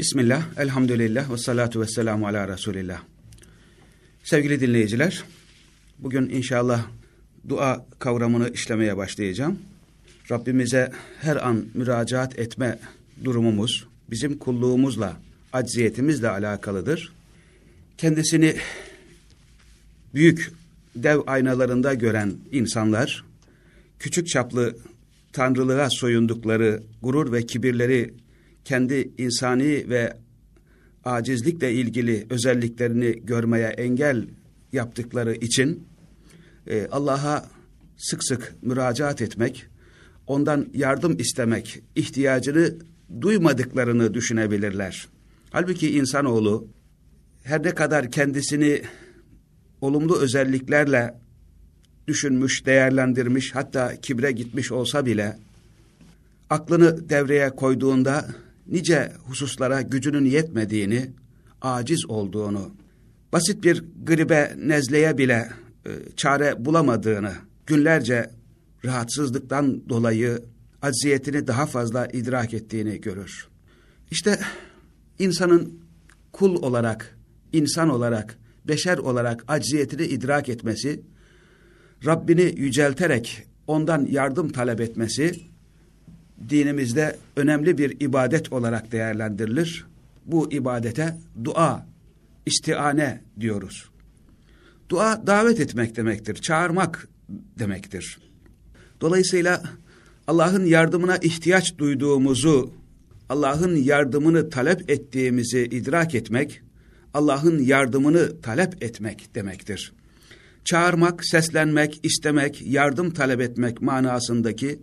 Bismillah, elhamdülillah ve salatu ve selamu ala Resulillah. Sevgili dinleyiciler, bugün inşallah dua kavramını işlemeye başlayacağım. Rabbimize her an müracaat etme durumumuz, bizim kulluğumuzla, acziyetimizle alakalıdır. Kendisini büyük dev aynalarında gören insanlar, küçük çaplı tanrılığa soyundukları gurur ve kibirleri kendi insani ve acizlikle ilgili özelliklerini görmeye engel yaptıkları için e, Allah'a sık sık müracaat etmek, ondan yardım istemek ihtiyacını duymadıklarını düşünebilirler. Halbuki insanoğlu her ne kadar kendisini olumlu özelliklerle düşünmüş, değerlendirmiş, hatta kibre gitmiş olsa bile aklını devreye koyduğunda nice hususlara gücünün yetmediğini, aciz olduğunu, basit bir gribe, nezleye bile e, çare bulamadığını, günlerce rahatsızlıktan dolayı acziyetini daha fazla idrak ettiğini görür. İşte insanın kul olarak, insan olarak, beşer olarak acziyetini idrak etmesi, Rabbini yücelterek ondan yardım talep etmesi, dinimizde önemli bir ibadet olarak değerlendirilir. Bu ibadete dua, istiane diyoruz. Dua davet etmek demektir, çağırmak demektir. Dolayısıyla Allah'ın yardımına ihtiyaç duyduğumuzu, Allah'ın yardımını talep ettiğimizi idrak etmek, Allah'ın yardımını talep etmek demektir. Çağırmak, seslenmek, istemek, yardım talep etmek manasındaki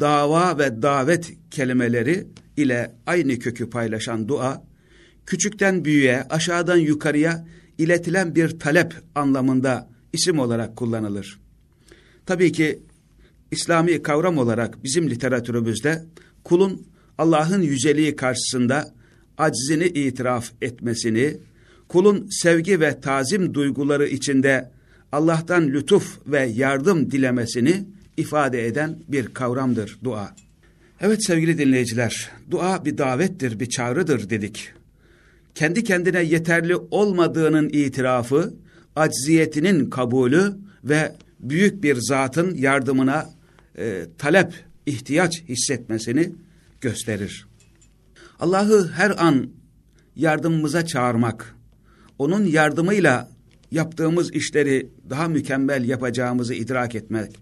dava ve davet kelimeleri ile aynı kökü paylaşan dua, küçükten büyüğe, aşağıdan yukarıya iletilen bir talep anlamında isim olarak kullanılır. Tabii ki İslami kavram olarak bizim literatürümüzde kulun Allah'ın yüceliği karşısında aczini itiraf etmesini, kulun sevgi ve tazim duyguları içinde Allah'tan lütuf ve yardım dilemesini ifade eden bir kavramdır dua. Evet sevgili dinleyiciler, dua bir davettir, bir çağrıdır dedik. Kendi kendine yeterli olmadığının itirafı, acziyetinin kabulü ve büyük bir zatın yardımına e, talep, ihtiyaç hissetmesini gösterir. Allah'ı her an yardımımıza çağırmak, onun yardımıyla yaptığımız işleri daha mükemmel yapacağımızı idrak etmek,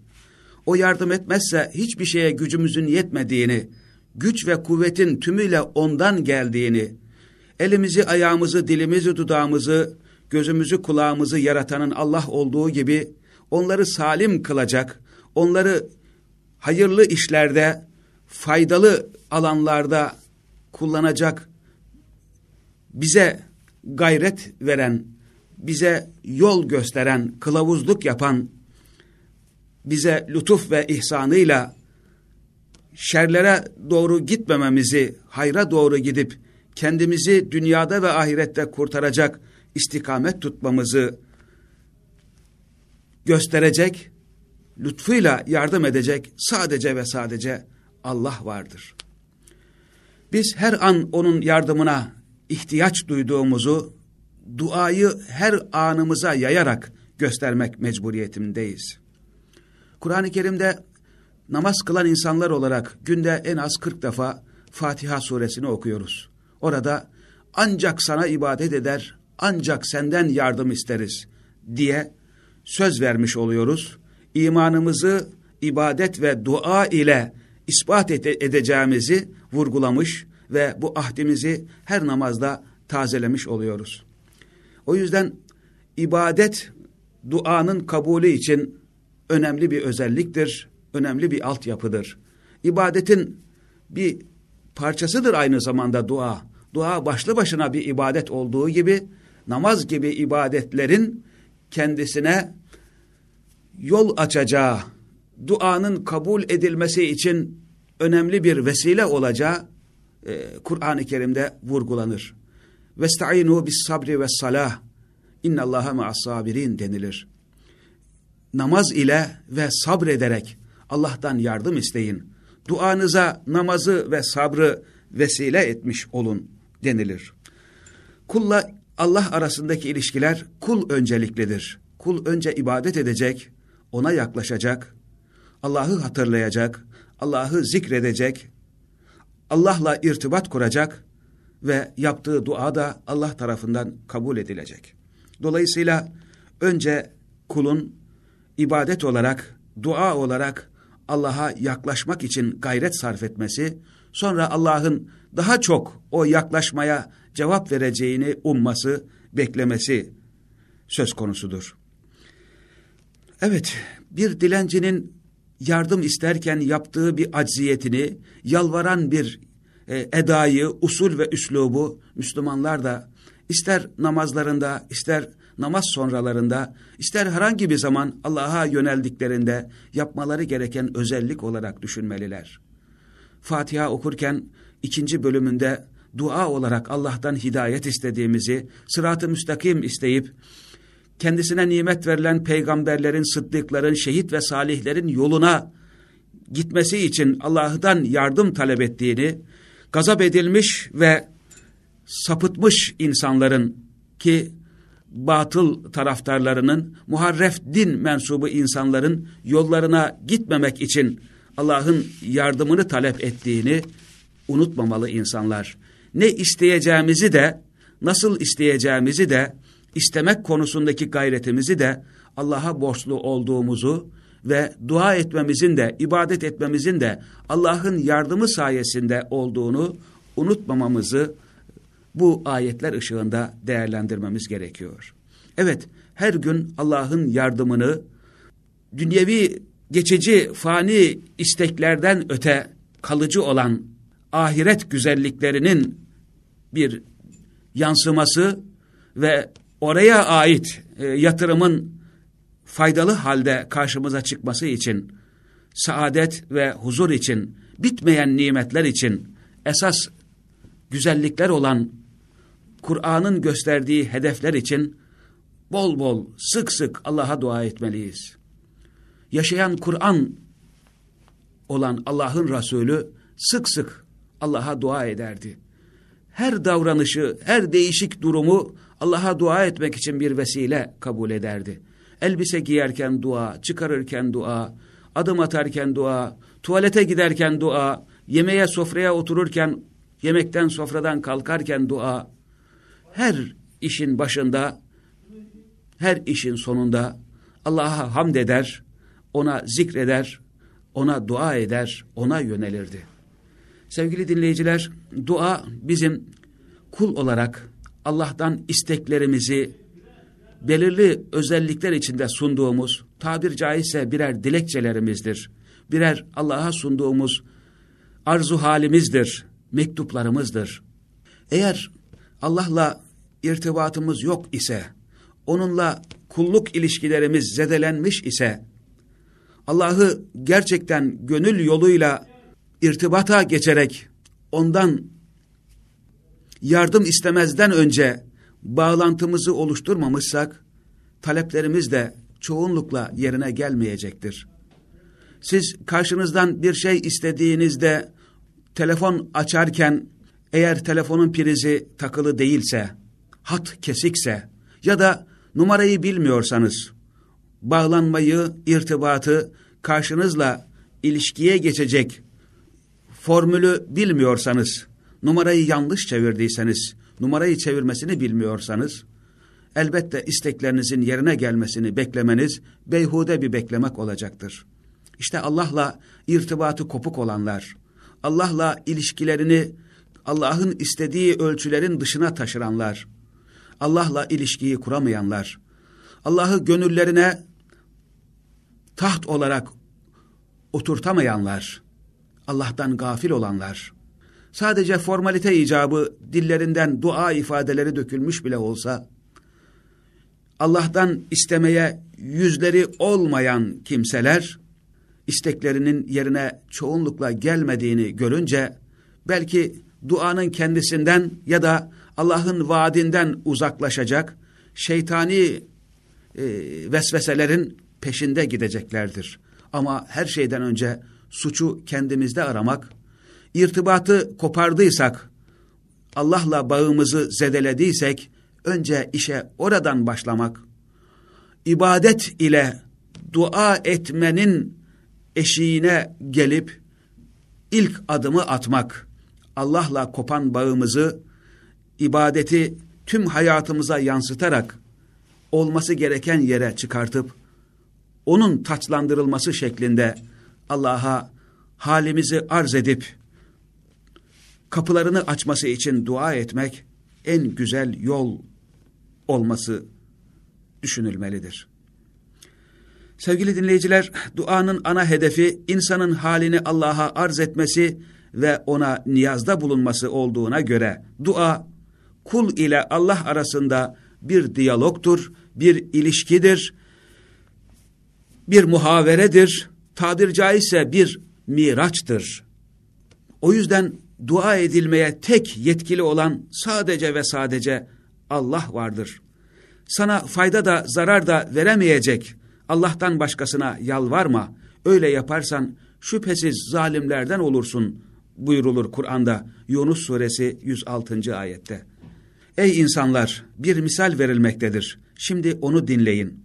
o yardım etmezse hiçbir şeye gücümüzün yetmediğini, güç ve kuvvetin tümüyle ondan geldiğini, elimizi, ayağımızı, dilimizi, dudağımızı, gözümüzü, kulağımızı yaratanın Allah olduğu gibi onları salim kılacak, onları hayırlı işlerde, faydalı alanlarda kullanacak, bize gayret veren, bize yol gösteren, kılavuzluk yapan bize lütuf ve ihsanıyla şerlere doğru gitmememizi, hayra doğru gidip kendimizi dünyada ve ahirette kurtaracak istikamet tutmamızı gösterecek, lütfuyla yardım edecek sadece ve sadece Allah vardır. Biz her an onun yardımına ihtiyaç duyduğumuzu, duayı her anımıza yayarak göstermek mecburiyetindeyiz. Kur'an-ı Kerim'de namaz kılan insanlar olarak günde en az 40 defa Fatiha suresini okuyoruz. Orada ancak sana ibadet eder, ancak senden yardım isteriz diye söz vermiş oluyoruz. İmanımızı ibadet ve dua ile ispat edeceğimizi vurgulamış ve bu ahdimizi her namazda tazelemiş oluyoruz. O yüzden ibadet duanın kabulü için önemli bir özelliktir, önemli bir altyapıdır. İbadetin bir parçasıdır aynı zamanda dua. Dua başlı başına bir ibadet olduğu gibi namaz gibi ibadetlerin kendisine yol açacağı, duanın kabul edilmesi için önemli bir vesile olacağı e, Kur'an-ı Kerim'de vurgulanır. Vestaînû bis sabri ve salah. İnnallâhe ma'as sabirin denilir namaz ile ve sabrederek Allah'tan yardım isteyin. Duanıza namazı ve sabrı vesile etmiş olun denilir. Kulla Allah arasındaki ilişkiler kul önceliklidir. Kul önce ibadet edecek, ona yaklaşacak, Allah'ı hatırlayacak, Allah'ı zikredecek, Allah'la irtibat kuracak ve yaptığı dua da Allah tarafından kabul edilecek. Dolayısıyla önce kulun ibadet olarak, dua olarak Allah'a yaklaşmak için gayret sarf etmesi, sonra Allah'ın daha çok o yaklaşmaya cevap vereceğini umması, beklemesi söz konusudur. Evet, bir dilencinin yardım isterken yaptığı bir acziyetini, yalvaran bir e, edayı, usul ve üslubu Müslümanlar da ister namazlarında, ister namaz sonralarında, ister herhangi bir zaman Allah'a yöneldiklerinde yapmaları gereken özellik olarak düşünmeliler. Fatiha okurken ikinci bölümünde dua olarak Allah'tan hidayet istediğimizi, sırat-ı müstakim isteyip, kendisine nimet verilen peygamberlerin, sıddıkların, şehit ve salihlerin yoluna gitmesi için Allah'tan yardım talep ettiğini, gazap edilmiş ve sapıtmış insanların ki batıl taraftarlarının, muharref din mensubu insanların yollarına gitmemek için Allah'ın yardımını talep ettiğini unutmamalı insanlar. Ne isteyeceğimizi de, nasıl isteyeceğimizi de, istemek konusundaki gayretimizi de Allah'a borçlu olduğumuzu ve dua etmemizin de, ibadet etmemizin de Allah'ın yardımı sayesinde olduğunu unutmamamızı bu ayetler ışığında değerlendirmemiz gerekiyor. Evet, her gün Allah'ın yardımını dünyevi, geçici, fani isteklerden öte kalıcı olan ahiret güzelliklerinin bir yansıması ve oraya ait e, yatırımın faydalı halde karşımıza çıkması için, saadet ve huzur için, bitmeyen nimetler için, esas güzellikler olan Kur'an'ın gösterdiği hedefler için bol bol, sık sık Allah'a dua etmeliyiz. Yaşayan Kur'an olan Allah'ın Resulü sık sık Allah'a dua ederdi. Her davranışı, her değişik durumu Allah'a dua etmek için bir vesile kabul ederdi. Elbise giyerken dua, çıkarırken dua, adım atarken dua, tuvalete giderken dua, yemeğe sofraya otururken, yemekten sofradan kalkarken dua, her işin başında, her işin sonunda Allah'a hamd eder, ona zikreder, ona dua eder, ona yönelirdi. Sevgili dinleyiciler, dua bizim kul olarak Allah'tan isteklerimizi belirli özellikler içinde sunduğumuz, tabir caizse birer dilekçelerimizdir. Birer Allah'a sunduğumuz arzu halimizdir, mektuplarımızdır. Eğer Allah'la irtibatımız yok ise, onunla kulluk ilişkilerimiz zedelenmiş ise, Allah'ı gerçekten gönül yoluyla irtibata geçerek ondan yardım istemezden önce bağlantımızı oluşturmamışsak, taleplerimiz de çoğunlukla yerine gelmeyecektir. Siz karşınızdan bir şey istediğinizde telefon açarken eğer telefonun prizi takılı değilse, hat kesikse ya da numarayı bilmiyorsanız, bağlanmayı, irtibatı karşınızla ilişkiye geçecek formülü bilmiyorsanız, numarayı yanlış çevirdiyseniz, numarayı çevirmesini bilmiyorsanız, elbette isteklerinizin yerine gelmesini beklemeniz beyhude bir beklemek olacaktır. İşte Allah'la irtibatı kopuk olanlar, Allah'la ilişkilerini Allah'ın istediği ölçülerin dışına taşıranlar, Allah'la ilişkiyi kuramayanlar, Allah'ı gönüllerine taht olarak oturtamayanlar, Allah'tan gafil olanlar, sadece formalite icabı dillerinden dua ifadeleri dökülmüş bile olsa, Allah'tan istemeye yüzleri olmayan kimseler, isteklerinin yerine çoğunlukla gelmediğini görünce, belki duanın kendisinden ya da Allah'ın vaadinden uzaklaşacak, şeytani e, vesveselerin peşinde gideceklerdir. Ama her şeyden önce suçu kendimizde aramak, irtibatı kopardıysak, Allah'la bağımızı zedelediysek önce işe oradan başlamak, ibadet ile dua etmenin eşiğine gelip ilk adımı atmak, Allah'la kopan bağımızı, ibadeti tüm hayatımıza yansıtarak olması gereken yere çıkartıp, onun taçlandırılması şeklinde Allah'a halimizi arz edip, kapılarını açması için dua etmek en güzel yol olması düşünülmelidir. Sevgili dinleyiciler, duanın ana hedefi insanın halini Allah'a arz etmesi ve ona niyazda bulunması olduğuna göre dua kul ile Allah arasında bir diyalogtur, bir ilişkidir, bir muhaveredir, tabir caizse bir miraçtır. O yüzden dua edilmeye tek yetkili olan sadece ve sadece Allah vardır. Sana fayda da zarar da veremeyecek Allah'tan başkasına yalvarma. Öyle yaparsan şüphesiz zalimlerden olursun buyurulur Kur'an'da Yunus suresi 106. ayette. Ey insanlar bir misal verilmektedir. Şimdi onu dinleyin.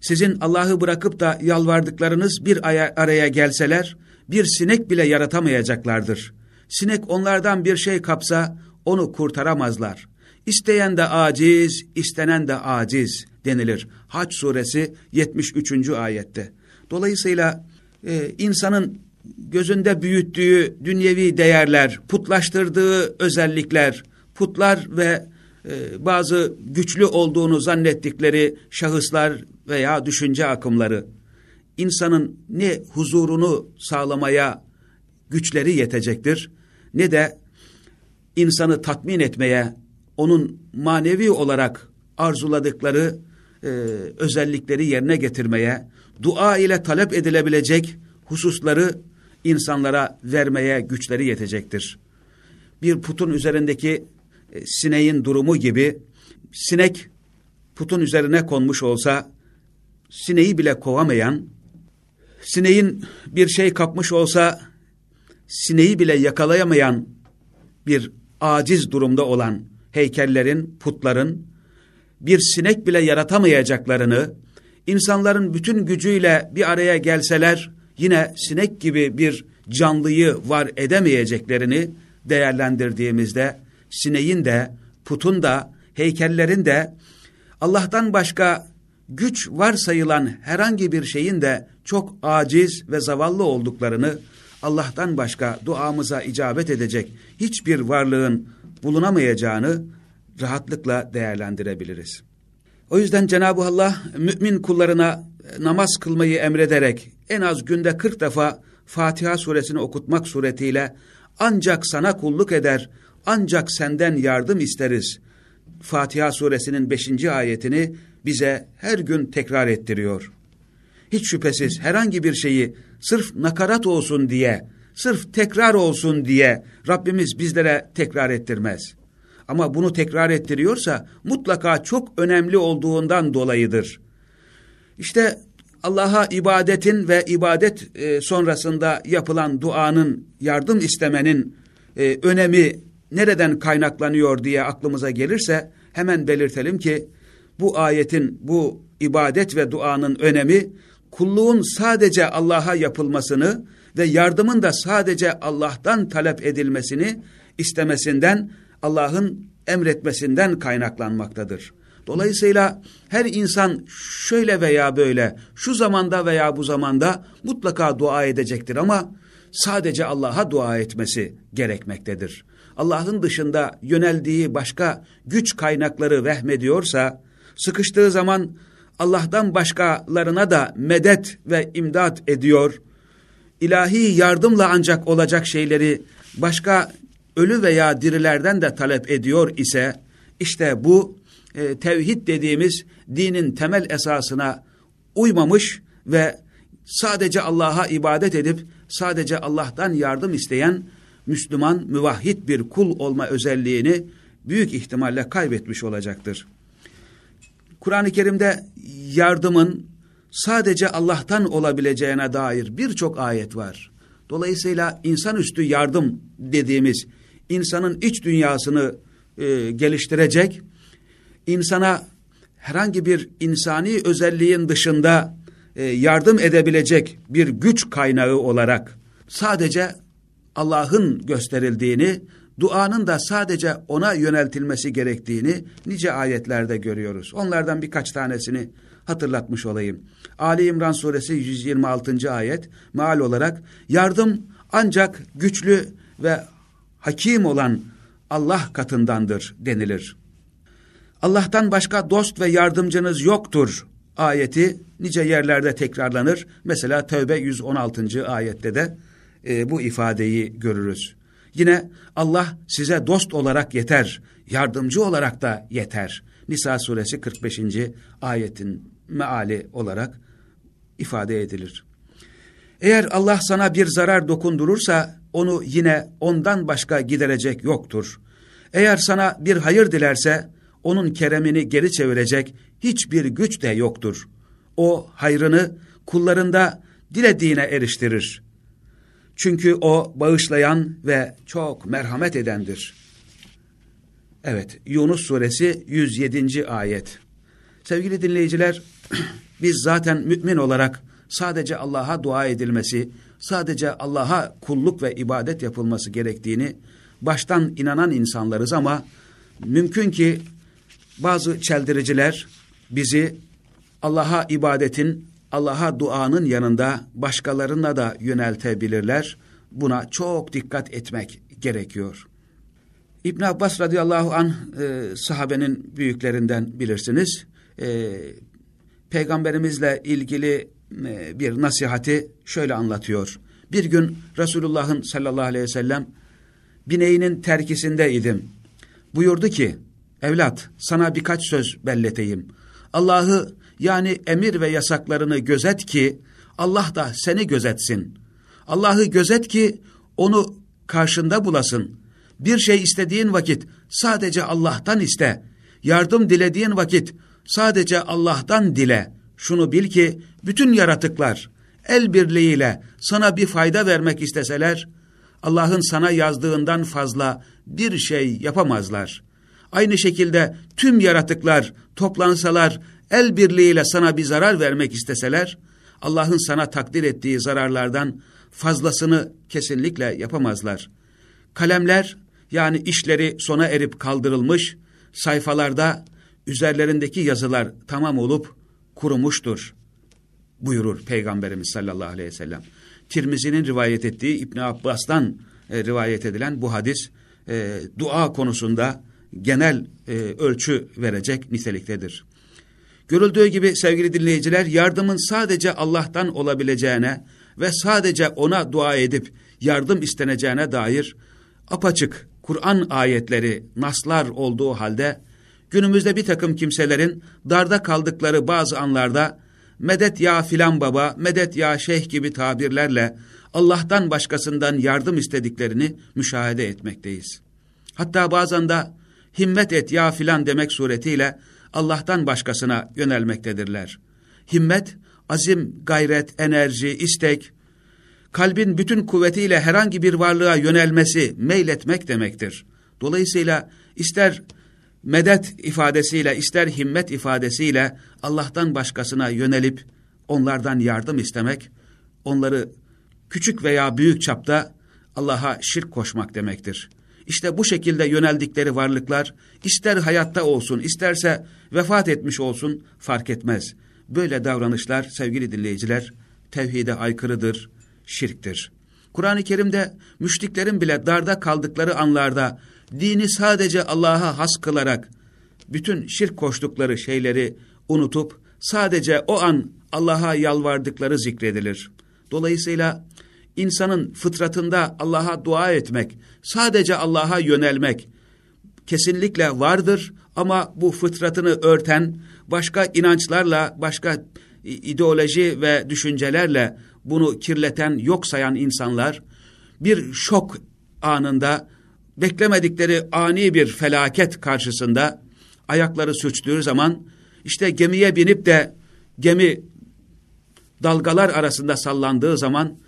Sizin Allah'ı bırakıp da yalvardıklarınız bir araya gelseler bir sinek bile yaratamayacaklardır. Sinek onlardan bir şey kapsa onu kurtaramazlar. İsteyen de aciz, istenen de aciz denilir. Haç suresi 73. ayette. Dolayısıyla e, insanın gözünde büyüttüğü dünyevi değerler, putlaştırdığı özellikler, putlar ve e, bazı güçlü olduğunu zannettikleri şahıslar veya düşünce akımları, insanın ne huzurunu sağlamaya güçleri yetecektir, ne de insanı tatmin etmeye, onun manevi olarak arzuladıkları e, özellikleri yerine getirmeye, dua ile talep edilebilecek hususları insanlara vermeye güçleri yetecektir. Bir putun üzerindeki e, sineğin durumu gibi, sinek putun üzerine konmuş olsa, sineği bile kovamayan, sineğin bir şey kapmış olsa, sineği bile yakalayamayan bir aciz durumda olan heykellerin, putların, bir sinek bile yaratamayacaklarını, insanların bütün gücüyle bir araya gelseler, yine sinek gibi bir canlıyı var edemeyeceklerini değerlendirdiğimizde, sineğin de, putun da, heykellerin de, Allah'tan başka güç varsayılan herhangi bir şeyin de çok aciz ve zavallı olduklarını, Allah'tan başka duamıza icabet edecek hiçbir varlığın bulunamayacağını rahatlıkla değerlendirebiliriz. O yüzden Cenab-ı Allah mümin kullarına namaz kılmayı emrederek en az günde 40 defa Fatiha suresini okutmak suretiyle ancak sana kulluk eder, ancak senden yardım isteriz. Fatiha suresinin 5. ayetini bize her gün tekrar ettiriyor. Hiç şüphesiz herhangi bir şeyi sırf nakarat olsun diye, sırf tekrar olsun diye Rabbimiz bizlere tekrar ettirmez. Ama bunu tekrar ettiriyorsa mutlaka çok önemli olduğundan dolayıdır. İşte Allah'a ibadetin ve ibadet e, sonrasında yapılan duanın, yardım istemenin e, önemi nereden kaynaklanıyor diye aklımıza gelirse hemen belirtelim ki bu ayetin, bu ibadet ve duanın önemi kulluğun sadece Allah'a yapılmasını ve yardımın da sadece Allah'tan talep edilmesini istemesinden, Allah'ın emretmesinden kaynaklanmaktadır. Dolayısıyla her insan şöyle veya böyle, şu zamanda veya bu zamanda mutlaka dua edecektir ama sadece Allah'a dua etmesi gerekmektedir. Allah'ın dışında yöneldiği başka güç kaynakları vehmediyorsa, sıkıştığı zaman Allah'tan başkalarına da medet ve imdat ediyor, ilahi yardımla ancak olacak şeyleri başka ölü veya dirilerden de talep ediyor ise, işte bu e, tevhid dediğimiz dinin temel esasına uymamış ve sadece Allah'a ibadet edip sadece Allah'tan yardım isteyen Müslüman, müvahhid bir kul olma özelliğini büyük ihtimalle kaybetmiş olacaktır. Kur'an-ı Kerim'de yardımın sadece Allah'tan olabileceğine dair birçok ayet var. Dolayısıyla insanüstü yardım dediğimiz insanın iç dünyasını e, geliştirecek, insana herhangi bir insani özelliğin dışında e, yardım edebilecek bir güç kaynağı olarak sadece Allah'ın gösterildiğini, duanın da sadece ona yöneltilmesi gerektiğini nice ayetlerde görüyoruz. Onlardan birkaç tanesini hatırlatmış olayım. Ali İmran suresi 126. ayet meal olarak yardım ancak güçlü ve hakim olan Allah katındandır denilir. Allah'tan başka dost ve yardımcınız yoktur ayeti nice yerlerde tekrarlanır. Mesela Tevbe 116. ayette de e, bu ifadeyi görürüz. Yine Allah size dost olarak yeter, yardımcı olarak da yeter. Nisa suresi 45. ayetin meali olarak ifade edilir. Eğer Allah sana bir zarar dokundurursa onu yine ondan başka giderecek yoktur. Eğer sana bir hayır dilerse onun keremini geri çevirecek hiçbir güç de yoktur. O hayrını kullarında dilediğine eriştirir. Çünkü o bağışlayan ve çok merhamet edendir. Evet, Yunus suresi 107. ayet. Sevgili dinleyiciler, biz zaten mümin olarak sadece Allah'a dua edilmesi, sadece Allah'a kulluk ve ibadet yapılması gerektiğini baştan inanan insanlarız ama mümkün ki bazı çeldiriciler bizi Allah'a ibadetin, Allah'a duanın yanında başkalarına da yöneltebilirler. Buna çok dikkat etmek gerekiyor. İbn Abbas radıyallahu an e, sahabenin büyüklerinden bilirsiniz. E, peygamberimizle ilgili e, bir nasihati şöyle anlatıyor. Bir gün Resulullah'ın sallallahu aleyhi ve sellem bineğinin terkisindeydim. Buyurdu ki, evlat sana birkaç söz belleteyim. Allah'ı yani emir ve yasaklarını gözet ki Allah da seni gözetsin. Allah'ı gözet ki onu karşında bulasın. Bir şey istediğin vakit sadece Allah'tan iste. Yardım dilediğin vakit sadece Allah'tan dile. Şunu bil ki bütün yaratıklar el birliğiyle sana bir fayda vermek isteseler, Allah'ın sana yazdığından fazla bir şey yapamazlar. Aynı şekilde tüm yaratıklar toplansalar, el birliğiyle sana bir zarar vermek isteseler, Allah'ın sana takdir ettiği zararlardan fazlasını kesinlikle yapamazlar. Kalemler yani işleri sona erip kaldırılmış, sayfalarda üzerlerindeki yazılar tamam olup kurumuştur buyurur Peygamberimiz sallallahu aleyhi ve sellem. Tirmizi'nin rivayet ettiği İbn Abbas'tan e, rivayet edilen bu hadis e, dua konusunda genel e, ölçü verecek niteliktedir. Görüldüğü gibi sevgili dinleyiciler yardımın sadece Allah'tan olabileceğine ve sadece ona dua edip yardım isteneceğine dair apaçık Kur'an ayetleri, naslar olduğu halde günümüzde bir takım kimselerin darda kaldıkları bazı anlarda medet ya filan baba, medet ya şeyh gibi tabirlerle Allah'tan başkasından yardım istediklerini müşahede etmekteyiz. Hatta bazen de himmet et ya filan demek suretiyle Allah'tan başkasına yönelmektedirler. Himmet, azim, gayret, enerji, istek, kalbin bütün kuvvetiyle herhangi bir varlığa yönelmesi, meyletmek demektir. Dolayısıyla ister medet ifadesiyle, ister himmet ifadesiyle Allah'tan başkasına yönelip onlardan yardım istemek, onları küçük veya büyük çapta Allah'a şirk koşmak demektir. İşte bu şekilde yöneldikleri varlıklar ister hayatta olsun isterse vefat etmiş olsun fark etmez. Böyle davranışlar sevgili dinleyiciler tevhide aykırıdır, şirktir. Kur'an-ı Kerim'de müşriklerin bile darda kaldıkları anlarda dini sadece Allah'a has kılarak bütün şirk koştukları şeyleri unutup sadece o an Allah'a yalvardıkları zikredilir. Dolayısıyla insanın fıtratında Allah'a dua etmek, sadece Allah'a yönelmek kesinlikle vardır. Ama bu fıtratını örten başka inançlarla, başka ideoloji ve düşüncelerle bunu kirleten, yok sayan insanlar bir şok anında beklemedikleri ani bir felaket karşısında ayakları sürçtüğü zaman işte gemiye binip de gemi dalgalar arasında sallandığı zaman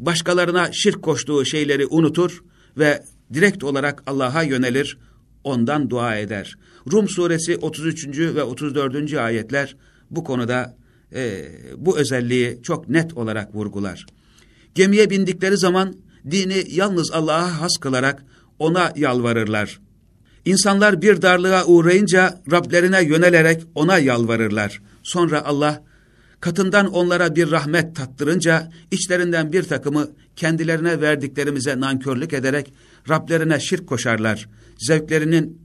başkalarına şirk koştuğu şeyleri unutur ve direkt olarak Allah'a yönelir, ondan dua eder. Rum suresi 33. ve 34. ayetler bu konuda e, bu özelliği çok net olarak vurgular. Gemiye bindikleri zaman dini yalnız Allah'a has kılarak ona yalvarırlar. İnsanlar bir darlığa uğrayınca Rablerine yönelerek ona yalvarırlar. Sonra Allah katından onlara bir rahmet tattırınca içlerinden bir takımı kendilerine verdiklerimize nankörlük ederek Rablerine şirk koşarlar. Zevklerinin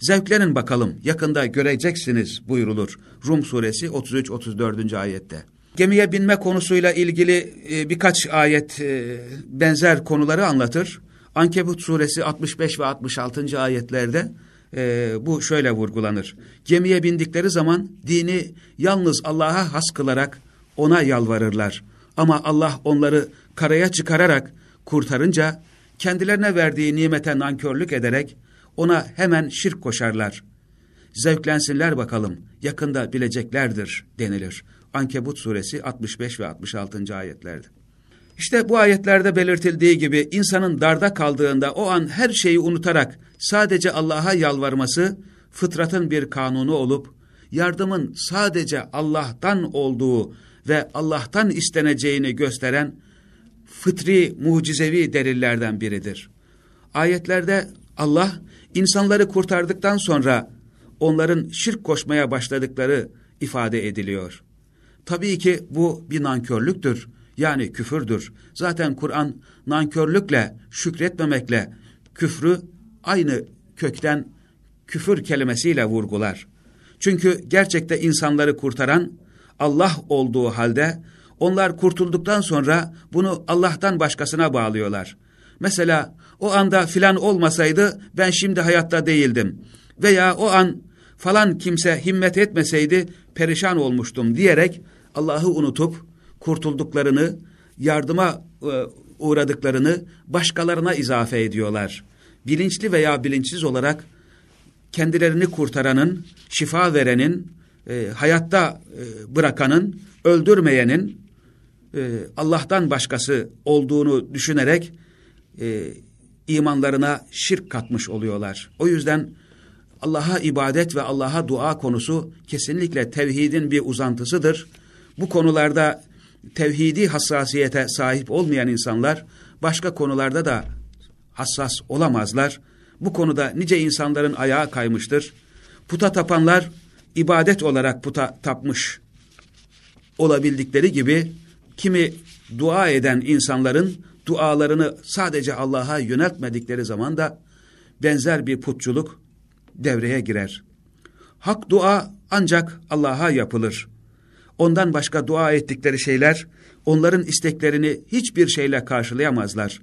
zevklerin bakalım yakında göreceksiniz buyurulur. Rum suresi 33-34. ayette. Gemiye binme konusuyla ilgili e, birkaç ayet e, benzer konuları anlatır. Ankebut suresi 65 ve 66. ayetlerde e, bu şöyle vurgulanır. Gemiye bindikleri zaman dini yalnız Allah'a has kılarak ona yalvarırlar. Ama Allah onları karaya çıkararak kurtarınca kendilerine verdiği nimete nankörlük ederek ona hemen şirk koşarlar. Zevklensinler bakalım yakında bileceklerdir denilir. Ankebut suresi 65 ve 66. ayetlerde. İşte bu ayetlerde belirtildiği gibi insanın darda kaldığında o an her şeyi unutarak sadece Allah'a yalvarması fıtratın bir kanunu olup yardımın sadece Allah'tan olduğu ve Allah'tan isteneceğini gösteren fıtri mucizevi delillerden biridir. Ayetlerde Allah insanları kurtardıktan sonra onların şirk koşmaya başladıkları ifade ediliyor. Tabii ki bu bir nankörlüktür yani küfürdür. Zaten Kur'an nankörlükle, şükretmemekle küfrü aynı kökten küfür kelimesiyle vurgular. Çünkü gerçekte insanları kurtaran Allah olduğu halde onlar kurtulduktan sonra bunu Allah'tan başkasına bağlıyorlar. Mesela o anda filan olmasaydı ben şimdi hayatta değildim. Veya o an falan kimse himmet etmeseydi perişan olmuştum diyerek Allah'ı unutup kurtulduklarını, yardıma e, uğradıklarını başkalarına izafe ediyorlar. Bilinçli veya bilinçsiz olarak kendilerini kurtaranın, şifa verenin, e, hayatta e, bırakanın, öldürmeyenin e, Allah'tan başkası olduğunu düşünerek e, imanlarına şirk katmış oluyorlar. O yüzden Allah'a ibadet ve Allah'a dua konusu kesinlikle tevhidin bir uzantısıdır. Bu konularda tevhidi hassasiyete sahip olmayan insanlar başka konularda da hassas olamazlar. Bu konuda nice insanların ayağı kaymıştır. Puta tapanlar ibadet olarak puta tapmış olabildikleri gibi kimi dua eden insanların dualarını sadece Allah'a yöneltmedikleri zaman da benzer bir putçuluk devreye girer. Hak dua ancak Allah'a yapılır. Ondan başka dua ettikleri şeyler onların isteklerini hiçbir şeyle karşılayamazlar.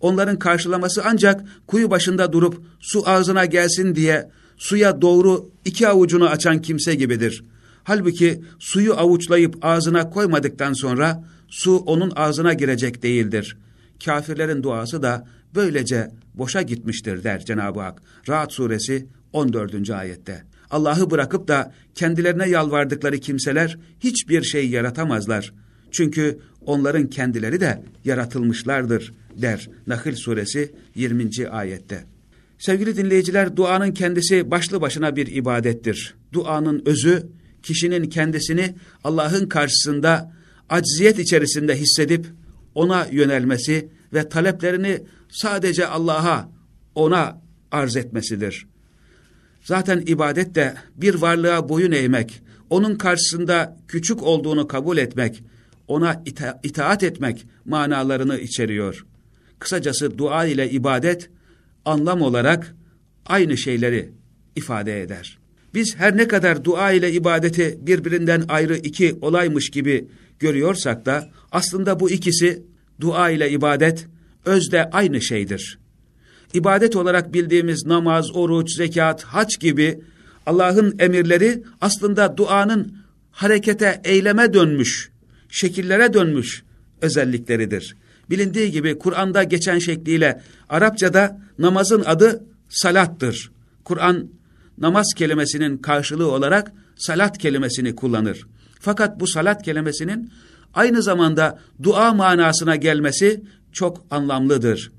Onların karşılaması ancak kuyu başında durup su ağzına gelsin diye suya doğru iki avucunu açan kimse gibidir. Halbuki suyu avuçlayıp ağzına koymadıktan sonra su onun ağzına girecek değildir. Kafirlerin duası da böylece boşa gitmiştir der Cenab-ı Hak. Rahat suresi 14. ayette. Allah'ı bırakıp da kendilerine yalvardıkları kimseler hiçbir şey yaratamazlar. Çünkü onların kendileri de yaratılmışlardır der Nahl suresi 20. ayette. Sevgili dinleyiciler duanın kendisi başlı başına bir ibadettir. Duanın özü kişinin kendisini Allah'ın karşısında acziyet içerisinde hissedip ona yönelmesi ve taleplerini sadece Allah'a ona arz etmesidir. Zaten ibadet de bir varlığa boyun eğmek, onun karşısında küçük olduğunu kabul etmek, ona ita itaat etmek manalarını içeriyor. Kısacası dua ile ibadet anlam olarak aynı şeyleri ifade eder. Biz her ne kadar dua ile ibadeti birbirinden ayrı iki olaymış gibi görüyorsak da aslında bu ikisi dua ile ibadet özde aynı şeydir ibadet olarak bildiğimiz namaz, oruç, zekat, haç gibi Allah'ın emirleri aslında duanın harekete, eyleme dönmüş, şekillere dönmüş özellikleridir. Bilindiği gibi Kur'an'da geçen şekliyle Arapçada namazın adı salattır. Kur'an namaz kelimesinin karşılığı olarak salat kelimesini kullanır. Fakat bu salat kelimesinin aynı zamanda dua manasına gelmesi çok anlamlıdır.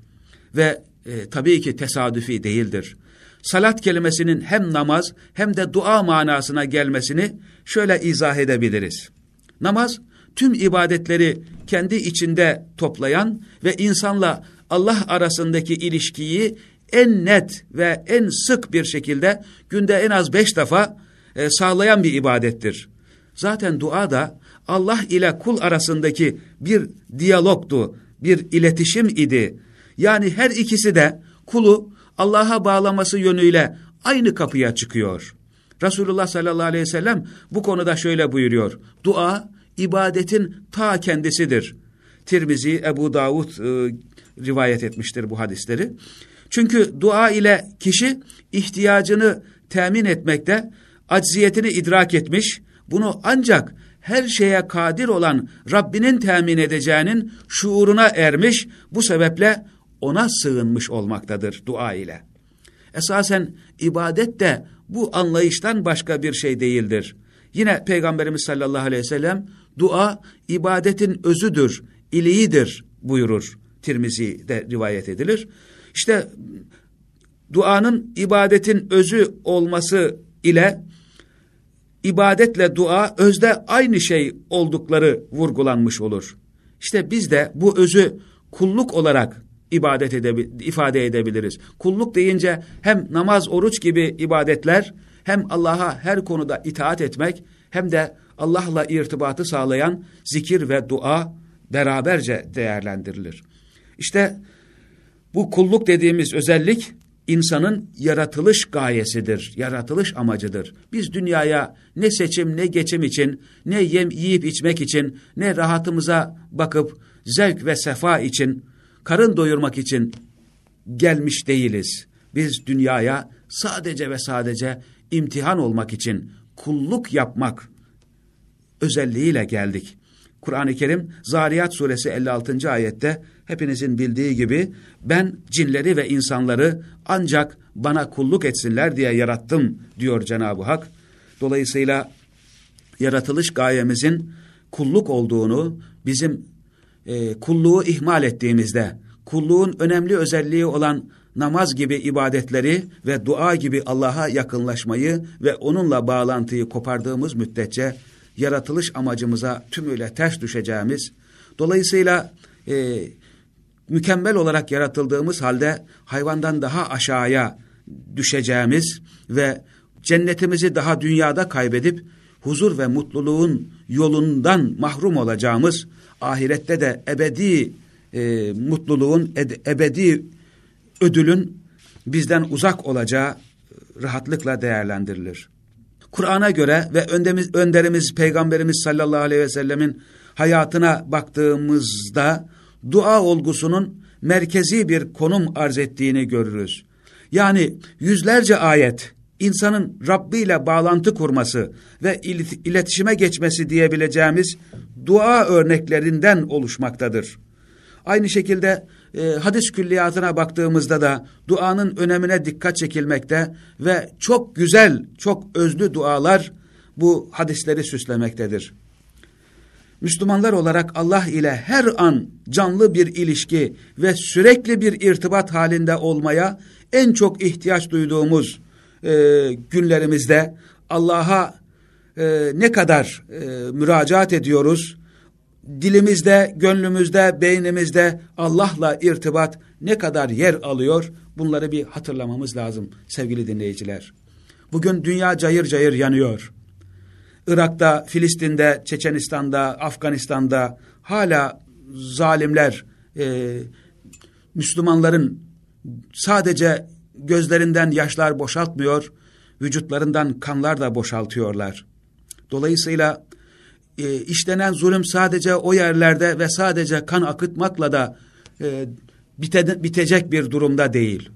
Ve e, tabii ki tesadüfi değildir. Salat kelimesinin hem namaz hem de dua manasına gelmesini şöyle izah edebiliriz. Namaz tüm ibadetleri kendi içinde toplayan ve insanla Allah arasındaki ilişkiyi en net ve en sık bir şekilde günde en az beş defa e, sağlayan bir ibadettir. Zaten dua da Allah ile kul arasındaki bir diyalogdu, bir iletişim idi. Yani her ikisi de kulu Allah'a bağlaması yönüyle aynı kapıya çıkıyor. Resulullah sallallahu aleyhi ve sellem bu konuda şöyle buyuruyor. Dua ibadetin ta kendisidir. Tirmizi, Ebu Davud e, rivayet etmiştir bu hadisleri. Çünkü dua ile kişi ihtiyacını temin etmekte, acziyetini idrak etmiş, bunu ancak her şeye kadir olan Rabbinin temin edeceğinin şuuruna ermiş, bu sebeple ona sığınmış olmaktadır dua ile. Esasen ibadet de bu anlayıştan başka bir şey değildir. Yine Peygamberimiz sallallahu aleyhi ve sellem dua ibadetin özüdür, iliğidir buyurur. Tirmizi'de rivayet edilir. İşte duanın ibadetin özü olması ile ibadetle dua özde aynı şey oldukları vurgulanmış olur. İşte biz de bu özü kulluk olarak ibadet edebi ifade edebiliriz. Kulluk deyince hem namaz, oruç gibi ibadetler hem Allah'a her konuda itaat etmek hem de Allah'la irtibatı sağlayan zikir ve dua beraberce değerlendirilir. İşte bu kulluk dediğimiz özellik insanın yaratılış gayesidir, yaratılış amacıdır. Biz dünyaya ne seçim ne geçim için, ne yem yiyip içmek için, ne rahatımıza bakıp zevk ve sefa için, karın doyurmak için gelmiş değiliz. Biz dünyaya sadece ve sadece imtihan olmak için, kulluk yapmak özelliğiyle geldik. Kur'an-ı Kerim Zariyat suresi 56. ayette hepinizin bildiği gibi ben cinleri ve insanları ancak bana kulluk etsinler diye yarattım diyor Cenab-ı Hak. Dolayısıyla yaratılış gayemizin kulluk olduğunu bizim e, kulluğu ihmal ettiğimizde kulluğun önemli özelliği olan namaz gibi ibadetleri ve dua gibi Allah'a yakınlaşmayı ve onunla bağlantıyı kopardığımız müddetçe yaratılış amacımıza tümüyle ters düşeceğimiz, dolayısıyla e, mükemmel olarak yaratıldığımız halde hayvandan daha aşağıya düşeceğimiz ve cennetimizi daha dünyada kaybedip huzur ve mutluluğun yolundan mahrum olacağımız, ahirette de ebedi e, mutluluğun, ebedi ödülün bizden uzak olacağı rahatlıkla değerlendirilir. Kur'an'a göre ve öndemiz, önderimiz Peygamberimiz sallallahu aleyhi ve sellemin hayatına baktığımızda dua olgusunun merkezi bir konum arz ettiğini görürüz. Yani yüzlerce ayet insanın Rabbi ile bağlantı kurması ve iletişime geçmesi diyebileceğimiz dua örneklerinden oluşmaktadır. Aynı şekilde e, hadis külliyatına baktığımızda da duanın önemine dikkat çekilmekte ve çok güzel, çok özlü dualar bu hadisleri süslemektedir. Müslümanlar olarak Allah ile her an canlı bir ilişki ve sürekli bir irtibat halinde olmaya en çok ihtiyaç duyduğumuz e, günlerimizde Allah'a e, ne kadar e, müracaat ediyoruz, dilimizde, gönlümüzde, beynimizde Allah'la irtibat ne kadar yer alıyor bunları bir hatırlamamız lazım sevgili dinleyiciler. Bugün dünya cayır cayır yanıyor. Irak'ta, Filistin'de, Çeçenistan'da, Afganistan'da hala zalimler e, Müslümanların sadece gözlerinden yaşlar boşaltmıyor, vücutlarından kanlar da boşaltıyorlar. Dolayısıyla e, işlenen zulüm sadece o yerlerde ve sadece kan akıtmakla da e, bite, bitecek bir durumda değil.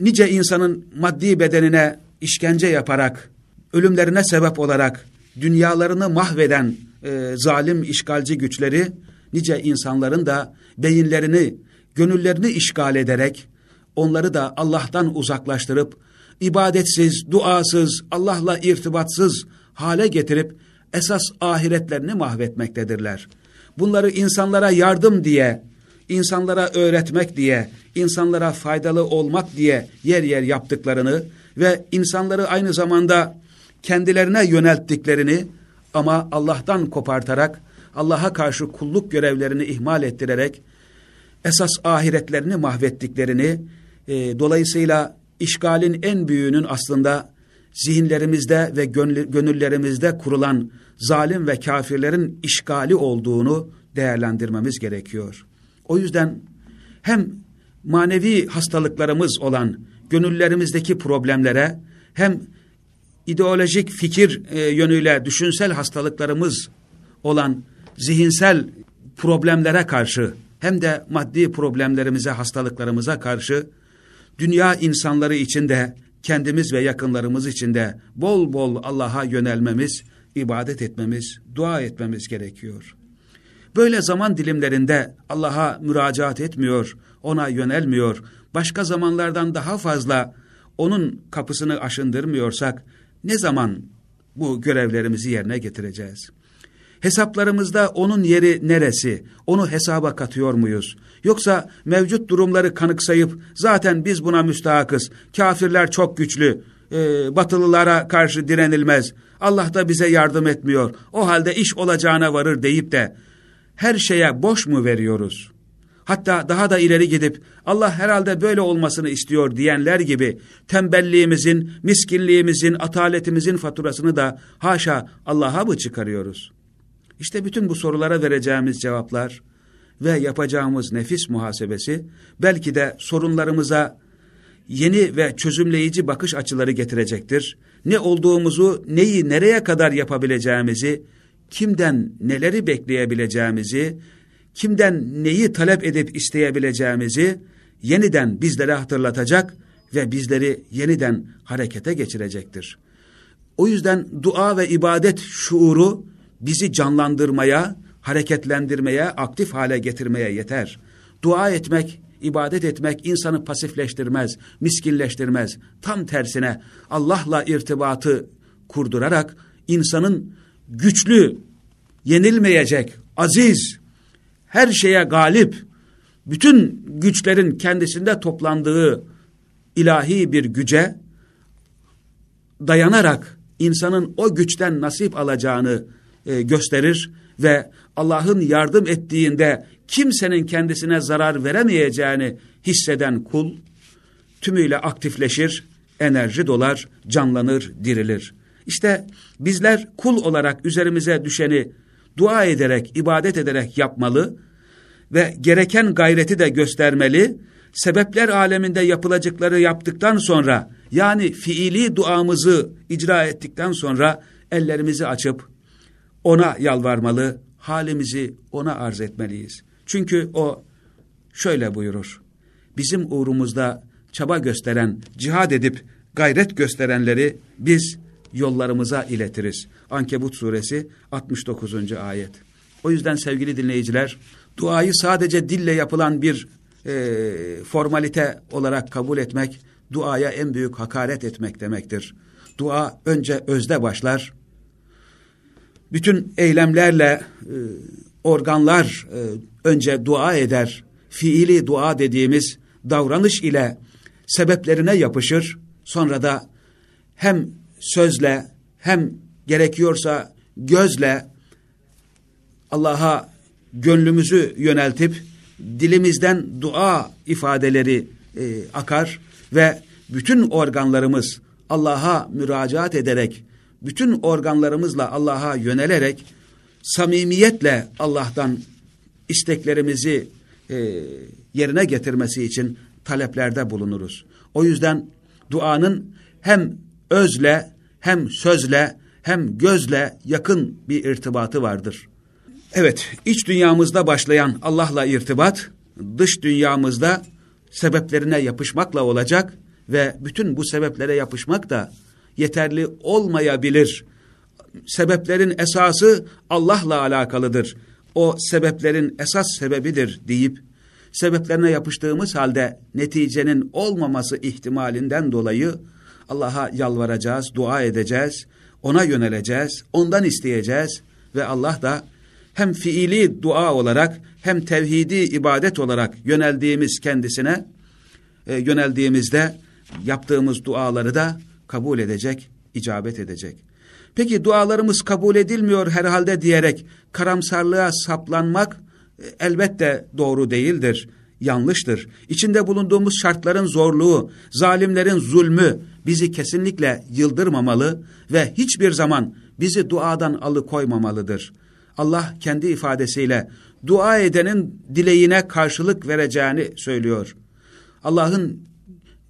Nice insanın maddi bedenine işkence yaparak, ölümlerine sebep olarak dünyalarını mahveden e, zalim işgalci güçleri, nice insanların da beyinlerini, gönüllerini işgal ederek, onları da Allah'tan uzaklaştırıp, ibadetsiz, duasız, Allah'la irtibatsız hale getirip, esas ahiretlerini mahvetmektedirler. Bunları insanlara yardım diye insanlara öğretmek diye, insanlara faydalı olmak diye yer yer yaptıklarını ve insanları aynı zamanda kendilerine yönelttiklerini ama Allah'tan kopartarak, Allah'a karşı kulluk görevlerini ihmal ettirerek, esas ahiretlerini mahvettiklerini, e, dolayısıyla işgalin en büyüğünün aslında zihinlerimizde ve gönüllerimizde kurulan zalim ve kafirlerin işgali olduğunu değerlendirmemiz gerekiyor. O yüzden hem manevi hastalıklarımız olan gönüllerimizdeki problemlere hem ideolojik fikir e, yönüyle düşünsel hastalıklarımız olan zihinsel problemlere karşı hem de maddi problemlerimize, hastalıklarımıza karşı dünya insanları için de kendimiz ve yakınlarımız için de bol bol Allah'a yönelmemiz, ibadet etmemiz, dua etmemiz gerekiyor. Böyle zaman dilimlerinde Allah'a müracaat etmiyor, ona yönelmiyor, başka zamanlardan daha fazla onun kapısını aşındırmıyorsak ne zaman bu görevlerimizi yerine getireceğiz? Hesaplarımızda onun yeri neresi? Onu hesaba katıyor muyuz? Yoksa mevcut durumları kanıksayıp zaten biz buna müstahakız. Kafirler çok güçlü. E, batılılara karşı direnilmez. Allah da bize yardım etmiyor. O halde iş olacağına varır deyip de her şeye boş mu veriyoruz? Hatta daha da ileri gidip Allah herhalde böyle olmasını istiyor diyenler gibi tembelliğimizin, miskinliğimizin, ataletimizin faturasını da haşa Allah'a mı çıkarıyoruz? İşte bütün bu sorulara vereceğimiz cevaplar ve yapacağımız nefis muhasebesi belki de sorunlarımıza yeni ve çözümleyici bakış açıları getirecektir. Ne olduğumuzu, neyi nereye kadar yapabileceğimizi, kimden neleri bekleyebileceğimizi, kimden neyi talep edip isteyebileceğimizi yeniden bizlere hatırlatacak ve bizleri yeniden harekete geçirecektir. O yüzden dua ve ibadet şuuru bizi canlandırmaya, hareketlendirmeye, aktif hale getirmeye yeter. Dua etmek, ibadet etmek insanı pasifleştirmez, miskinleştirmez. Tam tersine Allah'la irtibatı kurdurarak insanın güçlü, yenilmeyecek, aziz, her şeye galip, bütün güçlerin kendisinde toplandığı ilahi bir güce dayanarak insanın o güçten nasip alacağını e, gösterir ve Allah'ın yardım ettiğinde kimsenin kendisine zarar veremeyeceğini hisseden kul tümüyle aktifleşir, enerji dolar, canlanır, dirilir. İşte bizler kul olarak üzerimize düşeni dua ederek, ibadet ederek yapmalı ve gereken gayreti de göstermeli. Sebepler aleminde yapılacakları yaptıktan sonra yani fiili duamızı icra ettikten sonra ellerimizi açıp ona yalvarmalı, halimizi ona arz etmeliyiz. Çünkü o şöyle buyurur. Bizim uğrumuzda çaba gösteren, cihad edip gayret gösterenleri biz yollarımıza iletiriz. Ankebut suresi 69. ayet. O yüzden sevgili dinleyiciler, duayı sadece dille yapılan bir e, formalite olarak kabul etmek, duaya en büyük hakaret etmek demektir. Dua önce özde başlar, bütün eylemlerle e, organlar e, önce dua eder. Fiili dua dediğimiz davranış ile sebeplerine yapışır. Sonra da hem sözle hem gerekiyorsa gözle Allah'a gönlümüzü yöneltip dilimizden dua ifadeleri e, akar ve bütün organlarımız Allah'a müracaat ederek bütün organlarımızla Allah'a yönelerek samimiyetle Allah'tan isteklerimizi e, yerine getirmesi için taleplerde bulunuruz. O yüzden duanın hem özle hem sözle hem gözle yakın bir irtibatı vardır. Evet, iç dünyamızda başlayan Allah'la irtibat, dış dünyamızda sebeplerine yapışmakla olacak ve bütün bu sebeplere yapışmak da yeterli olmayabilir. Sebeplerin esası Allah'la alakalıdır. O sebeplerin esas sebebidir deyip sebeplerine yapıştığımız halde neticenin olmaması ihtimalinden dolayı Allah'a yalvaracağız, dua edeceğiz, ona yöneleceğiz, ondan isteyeceğiz ve Allah da hem fiili dua olarak hem tevhidi ibadet olarak yöneldiğimiz kendisine e, yöneldiğimizde yaptığımız duaları da kabul edecek, icabet edecek. Peki dualarımız kabul edilmiyor herhalde diyerek karamsarlığa saplanmak e, elbette doğru değildir, yanlıştır. İçinde bulunduğumuz şartların zorluğu, zalimlerin zulmü bizi kesinlikle yıldırmamalı ve hiçbir zaman bizi duadan alıkoymamalıdır. Allah kendi ifadesiyle dua edenin dileğine karşılık vereceğini söylüyor. Allah'ın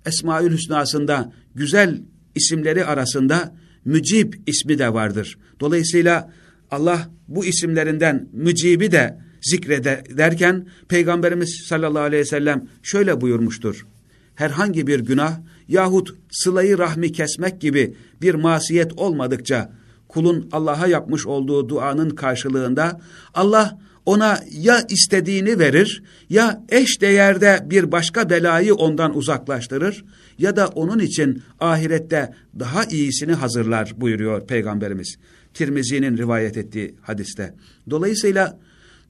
Esmaül Hüsna'sında güzel isimleri arasında Mücib ismi de vardır. Dolayısıyla Allah bu isimlerinden Mücib'i de zikrederken Peygamberimiz sallallahu aleyhi ve sellem şöyle buyurmuştur. Herhangi bir günah yahut sılayı rahmi kesmek gibi bir masiyet olmadıkça kulun Allah'a yapmış olduğu duanın karşılığında Allah ona ya istediğini verir ya eş değerde bir başka belayı ondan uzaklaştırır ya da onun için ahirette daha iyisini hazırlar buyuruyor Peygamberimiz. Tirmizi'nin rivayet ettiği hadiste. Dolayısıyla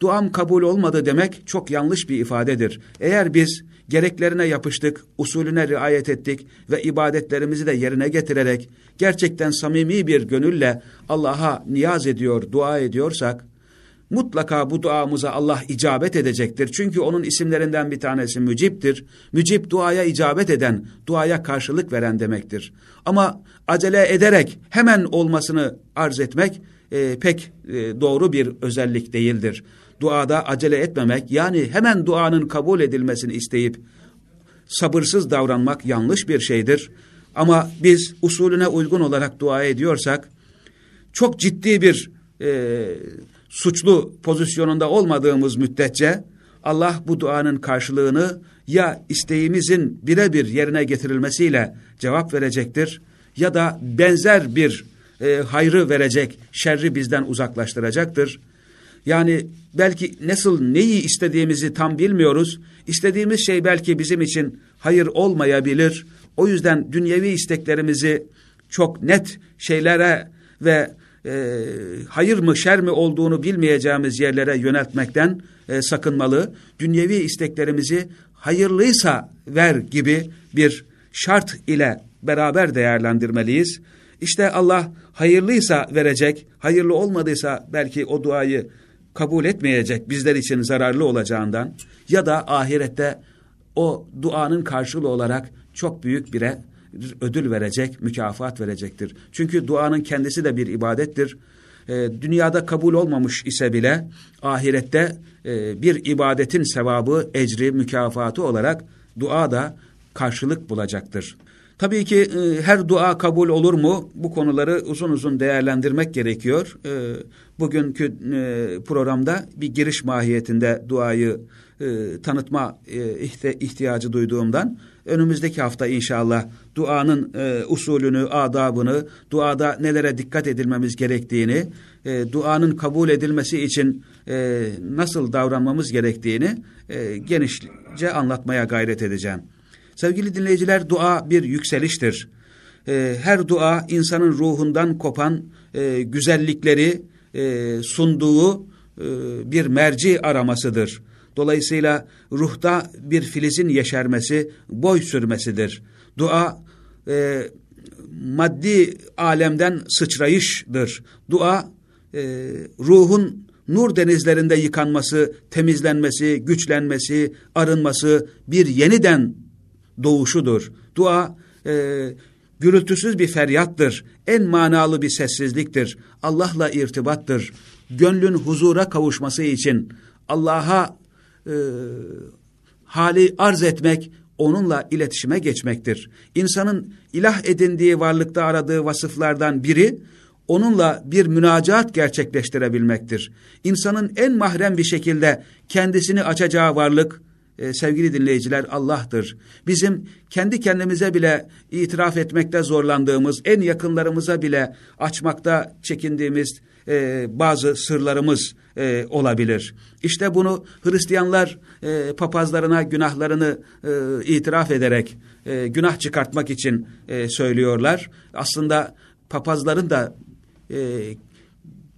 duam kabul olmadı demek çok yanlış bir ifadedir. Eğer biz gereklerine yapıştık, usulüne riayet ettik ve ibadetlerimizi de yerine getirerek gerçekten samimi bir gönülle Allah'a niyaz ediyor, dua ediyorsak, mutlaka bu duamıza Allah icabet edecektir. Çünkü onun isimlerinden bir tanesi müciptir. Mücip duaya icabet eden, duaya karşılık veren demektir. Ama acele ederek hemen olmasını arz etmek e, pek e, doğru bir özellik değildir. Duada acele etmemek yani hemen duanın kabul edilmesini isteyip sabırsız davranmak yanlış bir şeydir. Ama biz usulüne uygun olarak dua ediyorsak çok ciddi bir e, suçlu pozisyonunda olmadığımız müddetçe Allah bu duanın karşılığını ya isteğimizin birebir yerine getirilmesiyle cevap verecektir ya da benzer bir e, hayrı verecek, şerri bizden uzaklaştıracaktır. Yani belki nasıl neyi istediğimizi tam bilmiyoruz. İstediğimiz şey belki bizim için hayır olmayabilir. O yüzden dünyevi isteklerimizi çok net şeylere ve e, hayır mı şer mi olduğunu bilmeyeceğimiz yerlere yöneltmekten e, sakınmalı. Dünyevi isteklerimizi hayırlıysa ver gibi bir şart ile beraber değerlendirmeliyiz. İşte Allah hayırlıysa verecek, hayırlı olmadıysa belki o duayı kabul etmeyecek bizler için zararlı olacağından ya da ahirette o duanın karşılığı olarak çok büyük bir ödül verecek, mükafat verecektir. Çünkü duanın kendisi de bir ibadettir. E, dünyada kabul olmamış ise bile ahirette e, bir ibadetin sevabı, ecri, mükafatı olarak dua da karşılık bulacaktır. Tabii ki e, her dua kabul olur mu? Bu konuları uzun uzun değerlendirmek gerekiyor. E, bugünkü programda bir giriş mahiyetinde duayı tanıtma ihtiyacı duyduğumdan önümüzdeki hafta inşallah duanın e, usulünü, adabını, duada nelere dikkat edilmemiz gerektiğini, e, duanın kabul edilmesi için e, nasıl davranmamız gerektiğini e, genişçe anlatmaya gayret edeceğim. Sevgili dinleyiciler dua bir yükseliştir. E, her dua insanın ruhundan kopan e, güzellikleri e, sunduğu e, bir merci aramasıdır. Dolayısıyla ruhta bir filizin yeşermesi, boy sürmesidir. Dua e, maddi alemden sıçrayışdır. Dua e, ruhun nur denizlerinde yıkanması, temizlenmesi, güçlenmesi, arınması, bir yeniden doğuşudur. Dua e, gürültüsüz bir feryattır, en manalı bir sessizliktir, Allah'la irtibattır. Gönlün huzura kavuşması için Allah'a e, hali arz etmek, onunla iletişime geçmektir. İnsanın ilah edindiği varlıkta aradığı vasıflardan biri, onunla bir münacaat gerçekleştirebilmektir. İnsanın en mahrem bir şekilde kendisini açacağı varlık, e, sevgili dinleyiciler Allah'tır. Bizim kendi kendimize bile itiraf etmekte zorlandığımız, en yakınlarımıza bile açmakta çekindiğimiz e, bazı sırlarımız e, olabilir. İşte bunu Hristiyanlar e, papazlarına günahlarını e, itiraf ederek e, günah çıkartmak için e, söylüyorlar. Aslında papazların da e,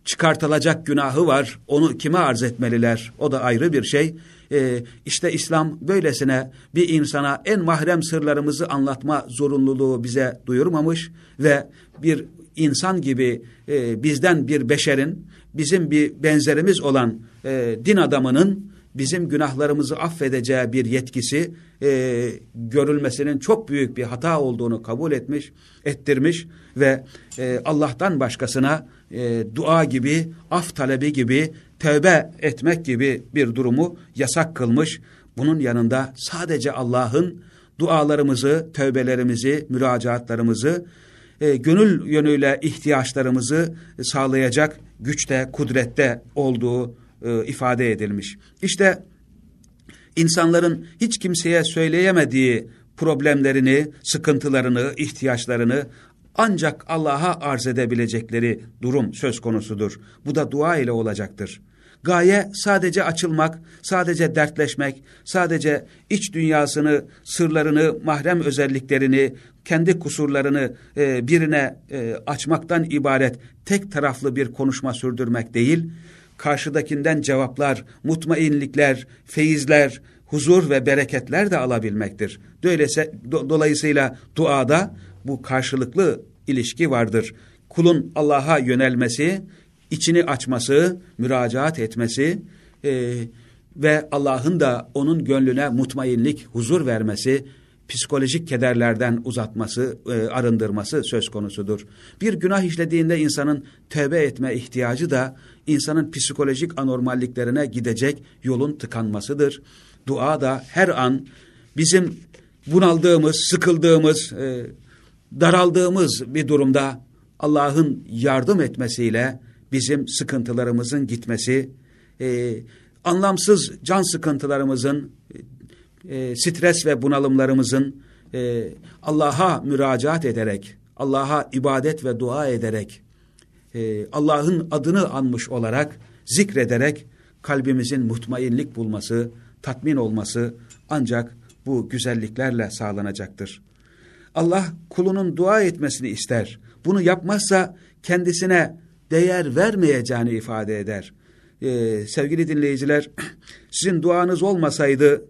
çıkartılacak günahı var. Onu kime arz etmeliler? O da ayrı bir şey. Ee, işte İslam böylesine bir insana en mahrem sırlarımızı anlatma zorunluluğu bize duyurmamış ve bir insan gibi e, bizden bir beşerin, bizim bir benzerimiz olan e, din adamının bizim günahlarımızı affedeceği bir yetkisi e, görülmesinin çok büyük bir hata olduğunu kabul etmiş, ettirmiş ve e, Allah'tan başkasına e, dua gibi, af talebi gibi, tövbe etmek gibi bir durumu yasak kılmış. Bunun yanında sadece Allah'ın dualarımızı, tövbelerimizi, müracaatlarımızı, e, gönül yönüyle ihtiyaçlarımızı sağlayacak güçte, kudrette olduğu e, ifade edilmiş. İşte insanların hiç kimseye söyleyemediği problemlerini, sıkıntılarını, ihtiyaçlarını ancak Allah'a arz edebilecekleri durum söz konusudur. Bu da dua ile olacaktır. Gaye sadece açılmak, sadece dertleşmek, sadece iç dünyasını, sırlarını, mahrem özelliklerini, kendi kusurlarını e, birine e, açmaktan ibaret tek taraflı bir konuşma sürdürmek değil, karşıdakinden cevaplar, mutmainlikler, feyizler, huzur ve bereketler de alabilmektir. Öyleyse, do, dolayısıyla duada bu karşılıklı ilişki vardır. Kulun Allah'a yönelmesi, içini açması, müracaat etmesi e, ve Allah'ın da onun gönlüne mutmainlik, huzur vermesi, psikolojik kederlerden uzatması, e, arındırması söz konusudur. Bir günah işlediğinde insanın tövbe etme ihtiyacı da insanın psikolojik anormalliklerine gidecek yolun tıkanmasıdır. Dua da her an bizim bunaldığımız, sıkıldığımız, e, daraldığımız bir durumda Allah'ın yardım etmesiyle bizim sıkıntılarımızın gitmesi, e, anlamsız can sıkıntılarımızın, e, stres ve bunalımlarımızın e, Allah'a müracaat ederek, Allah'a ibadet ve dua ederek, e, Allah'ın adını anmış olarak, zikrederek kalbimizin mutmainlik bulması, tatmin olması ancak bu güzelliklerle sağlanacaktır. Allah kulunun dua etmesini ister. Bunu yapmazsa kendisine değer vermeyeceğini ifade eder. Ee, sevgili dinleyiciler, sizin duanız olmasaydı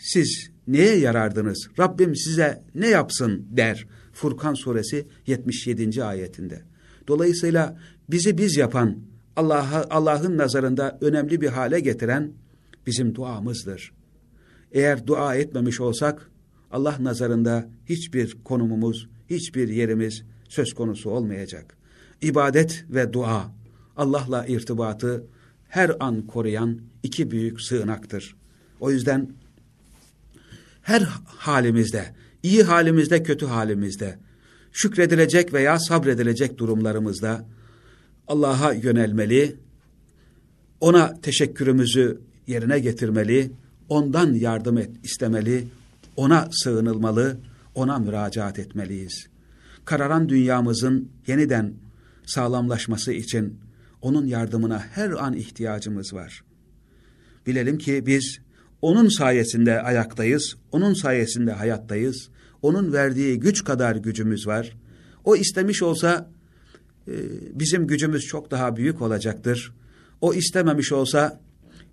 siz neye yarardınız? Rabbim size ne yapsın der. Furkan suresi 77. ayetinde. Dolayısıyla bizi biz yapan, Allah'a Allah'ın nazarında önemli bir hale getiren bizim duamızdır. Eğer dua etmemiş olsak Allah nazarında hiçbir konumumuz, hiçbir yerimiz söz konusu olmayacak. İbadet ve dua Allah'la irtibatı her an koruyan iki büyük sığınaktır. O yüzden her halimizde, iyi halimizde, kötü halimizde, şükredilecek veya sabredilecek durumlarımızda Allah'a yönelmeli, ona teşekkürümüzü yerine getirmeli, ondan yardım et, istemeli, ona sığınılmalı, ona müracaat etmeliyiz. Kararan dünyamızın yeniden sağlamlaşması için onun yardımına her an ihtiyacımız var. Bilelim ki biz onun sayesinde ayaktayız, onun sayesinde hayattayız. Onun verdiği güç kadar gücümüz var. O istemiş olsa e, bizim gücümüz çok daha büyük olacaktır. O istememiş olsa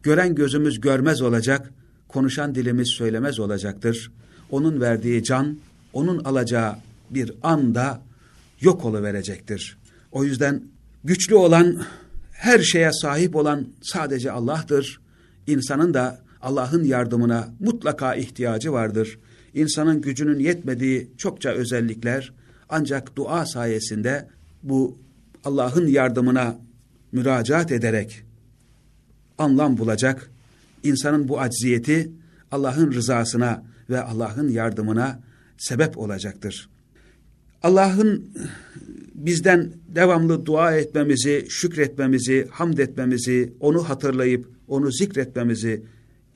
gören gözümüz görmez olacak, konuşan dilimiz söylemez olacaktır. Onun verdiği can, onun alacağı bir anda yok verecektir. O yüzden güçlü olan, her şeye sahip olan sadece Allah'tır. İnsanın da Allah'ın yardımına mutlaka ihtiyacı vardır. İnsanın gücünün yetmediği çokça özellikler ancak dua sayesinde bu Allah'ın yardımına müracaat ederek anlam bulacak. İnsanın bu acziyeti Allah'ın rızasına ve Allah'ın yardımına sebep olacaktır. Allah'ın bizden devamlı dua etmemizi, şükretmemizi, hamd etmemizi, onu hatırlayıp onu zikretmemizi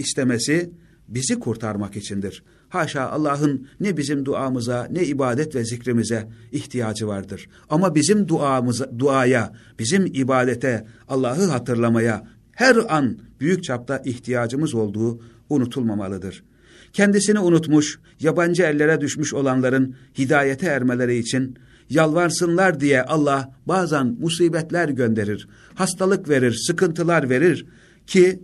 istemesi bizi kurtarmak içindir. Haşa Allah'ın ne bizim duamıza ne ibadet ve zikrimize ihtiyacı vardır. Ama bizim duamıza, duaya, bizim ibadete, Allah'ı hatırlamaya her an büyük çapta ihtiyacımız olduğu unutulmamalıdır. Kendisini unutmuş, yabancı ellere düşmüş olanların hidayete ermeleri için yalvarsınlar diye Allah bazen musibetler gönderir, hastalık verir, sıkıntılar verir ki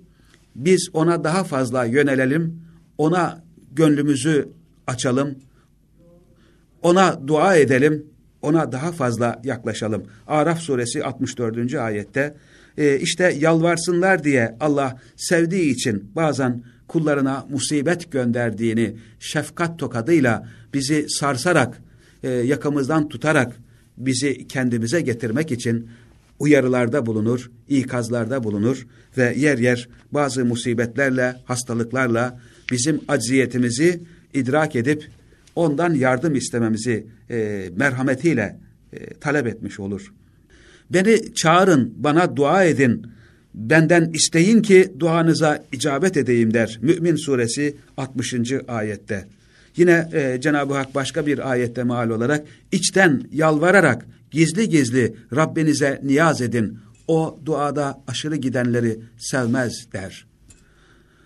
biz ona daha fazla yönelelim, ona gönlümüzü açalım, ona dua edelim, ona daha fazla yaklaşalım. Araf suresi 64. ayette e, işte yalvarsınlar diye Allah sevdiği için bazen kullarına musibet gönderdiğini şefkat tokadıyla bizi sarsarak, e, yakamızdan tutarak bizi kendimize getirmek için uyarılarda bulunur, ikazlarda bulunur ve yer yer bazı musibetlerle, hastalıklarla bizim acziyetimizi idrak edip ondan yardım istememizi e, merhametiyle e, talep etmiş olur. Beni çağırın, bana dua edin, benden isteyin ki duanıza icabet edeyim der. Mü'min suresi 60. ayette. Yine e, Cenab-ı Hak başka bir ayette mal olarak içten yalvararak gizli gizli Rabbinize niyaz edin. O duada aşırı gidenleri sevmez der.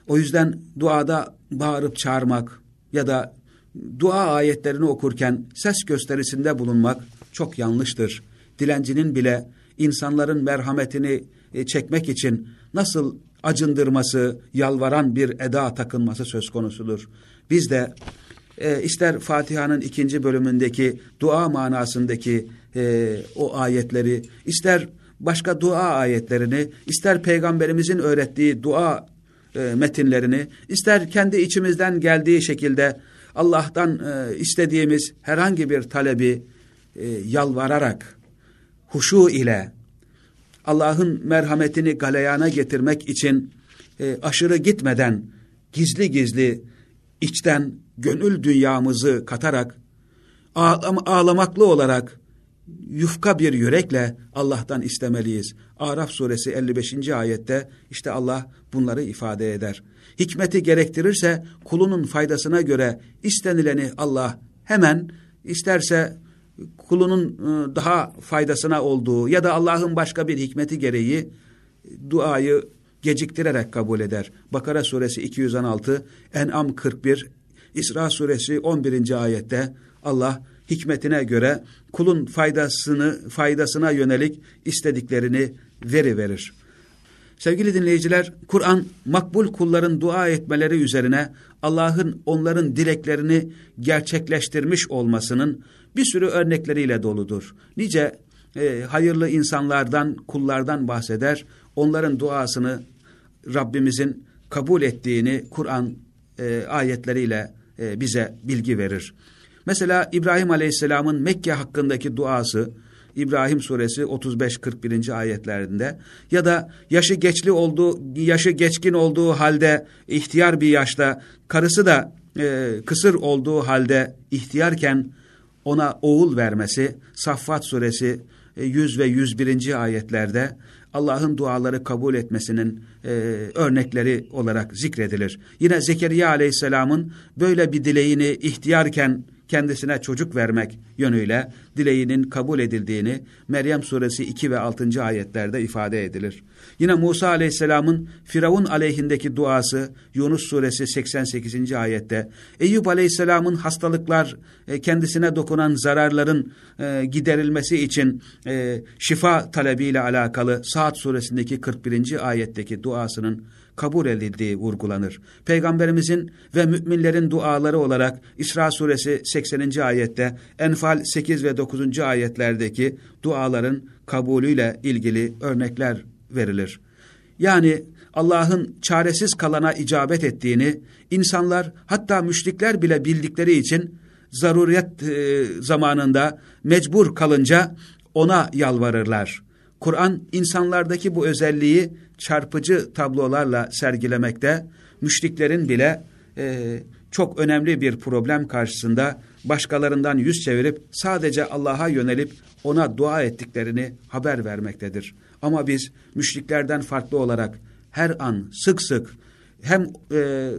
O yüzden duada bağırıp çağırmak ya da dua ayetlerini okurken ses gösterisinde bulunmak çok yanlıştır. Dilencinin bile insanların merhametini e, çekmek için nasıl acındırması, yalvaran bir eda takınması söz konusudur. Biz de e, ister Fatiha'nın ikinci bölümündeki dua manasındaki e, o ayetleri, ister başka dua ayetlerini, ister peygamberimizin öğrettiği dua e, metinlerini, ister kendi içimizden geldiği şekilde Allah'tan e, istediğimiz herhangi bir talebi e, yalvararak, huşu ile, Allah'ın merhametini galeyana getirmek için e, aşırı gitmeden, gizli gizli, içten gönül dünyamızı katarak, ağlam ağlamaklı olarak, yufka bir yürekle Allah'tan istemeliyiz. Araf suresi 55. ayette işte Allah bunları ifade eder. Hikmeti gerektirirse kulunun faydasına göre istenileni Allah hemen isterse kulunun ıı, daha faydasına olduğu ya da Allah'ın başka bir hikmeti gereği duayı geciktirerek kabul eder. Bakara suresi 216, En'am 41, İsra suresi 11. ayette Allah hikmetine göre kulun faydasını faydasına yönelik istediklerini veri verir. Sevgili dinleyiciler, Kur'an makbul kulların dua etmeleri üzerine Allah'ın onların dileklerini gerçekleştirmiş olmasının bir sürü örnekleriyle doludur. Nice e, hayırlı insanlardan, kullardan bahseder, onların duasını Rabbimizin kabul ettiğini Kur'an e, ayetleriyle e, bize bilgi verir. Mesela İbrahim Aleyhisselam'ın Mekke hakkındaki duası İbrahim suresi 35-41. ayetlerinde ya da yaşı geçli olduğu, yaşı geçkin olduğu halde ihtiyar bir yaşta karısı da e, kısır olduğu halde ihtiyarken ona oğul vermesi Saffat suresi 100 e, ve 101. ayetlerde Allah'ın duaları kabul etmesinin e, örnekleri olarak zikredilir. Yine Zekeriya aleyhisselamın böyle bir dileğini ihtiyarken kendisine çocuk vermek yönüyle dileğinin kabul edildiğini Meryem suresi 2 ve 6. ayetlerde ifade edilir. Yine Musa aleyhisselamın Firavun aleyhindeki duası Yunus suresi 88. ayette Eyüp aleyhisselamın hastalıklar e, kendisine dokunan zararların e, giderilmesi için e, şifa talebiyle alakalı Saat suresindeki 41. ayetteki duasının kabul edildiği vurgulanır. Peygamberimizin ve müminlerin duaları olarak İsra suresi 80. ayette, Enfal 8 ve 9. ayetlerdeki duaların kabulüyle ilgili örnekler verilir. Yani Allah'ın çaresiz kalana icabet ettiğini, insanlar hatta müşrikler bile bildikleri için zaruriyet e, zamanında mecbur kalınca ona yalvarırlar. Kur'an insanlardaki bu özelliği çarpıcı tablolarla sergilemekte, müşriklerin bile e, çok önemli bir problem karşısında başkalarından yüz çevirip sadece Allah'a yönelip ona dua ettiklerini haber vermektedir. Ama biz müşriklerden farklı olarak her an sık sık hem e,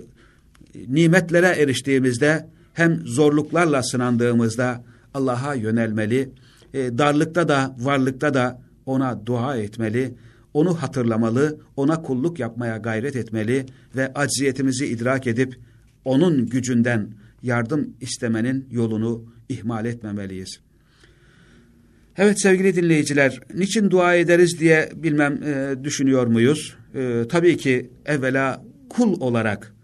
nimetlere eriştiğimizde hem zorluklarla sınandığımızda Allah'a yönelmeli, e, darlıkta da varlıkta da ona dua etmeli, onu hatırlamalı, ona kulluk yapmaya gayret etmeli ve acziyetimizi idrak edip onun gücünden yardım istemenin yolunu ihmal etmemeliyiz. Evet sevgili dinleyiciler, niçin dua ederiz diye bilmem e, düşünüyor muyuz? E, tabii ki evvela kul olarak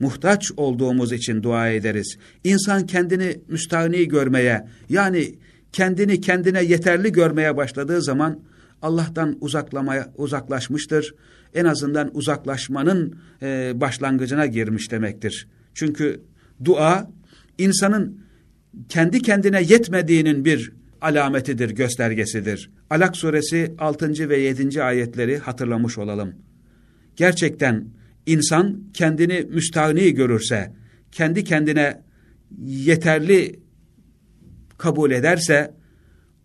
muhtaç olduğumuz için dua ederiz. İnsan kendini müstahni görmeye, yani kendini kendine yeterli görmeye başladığı zaman Allah'tan uzaklamaya uzaklaşmıştır. En azından uzaklaşmanın e, başlangıcına girmiş demektir. Çünkü dua insanın kendi kendine yetmediğinin bir alametidir, göstergesidir. Alak suresi 6. ve 7. ayetleri hatırlamış olalım. Gerçekten insan kendini müstahni görürse, kendi kendine yeterli kabul ederse,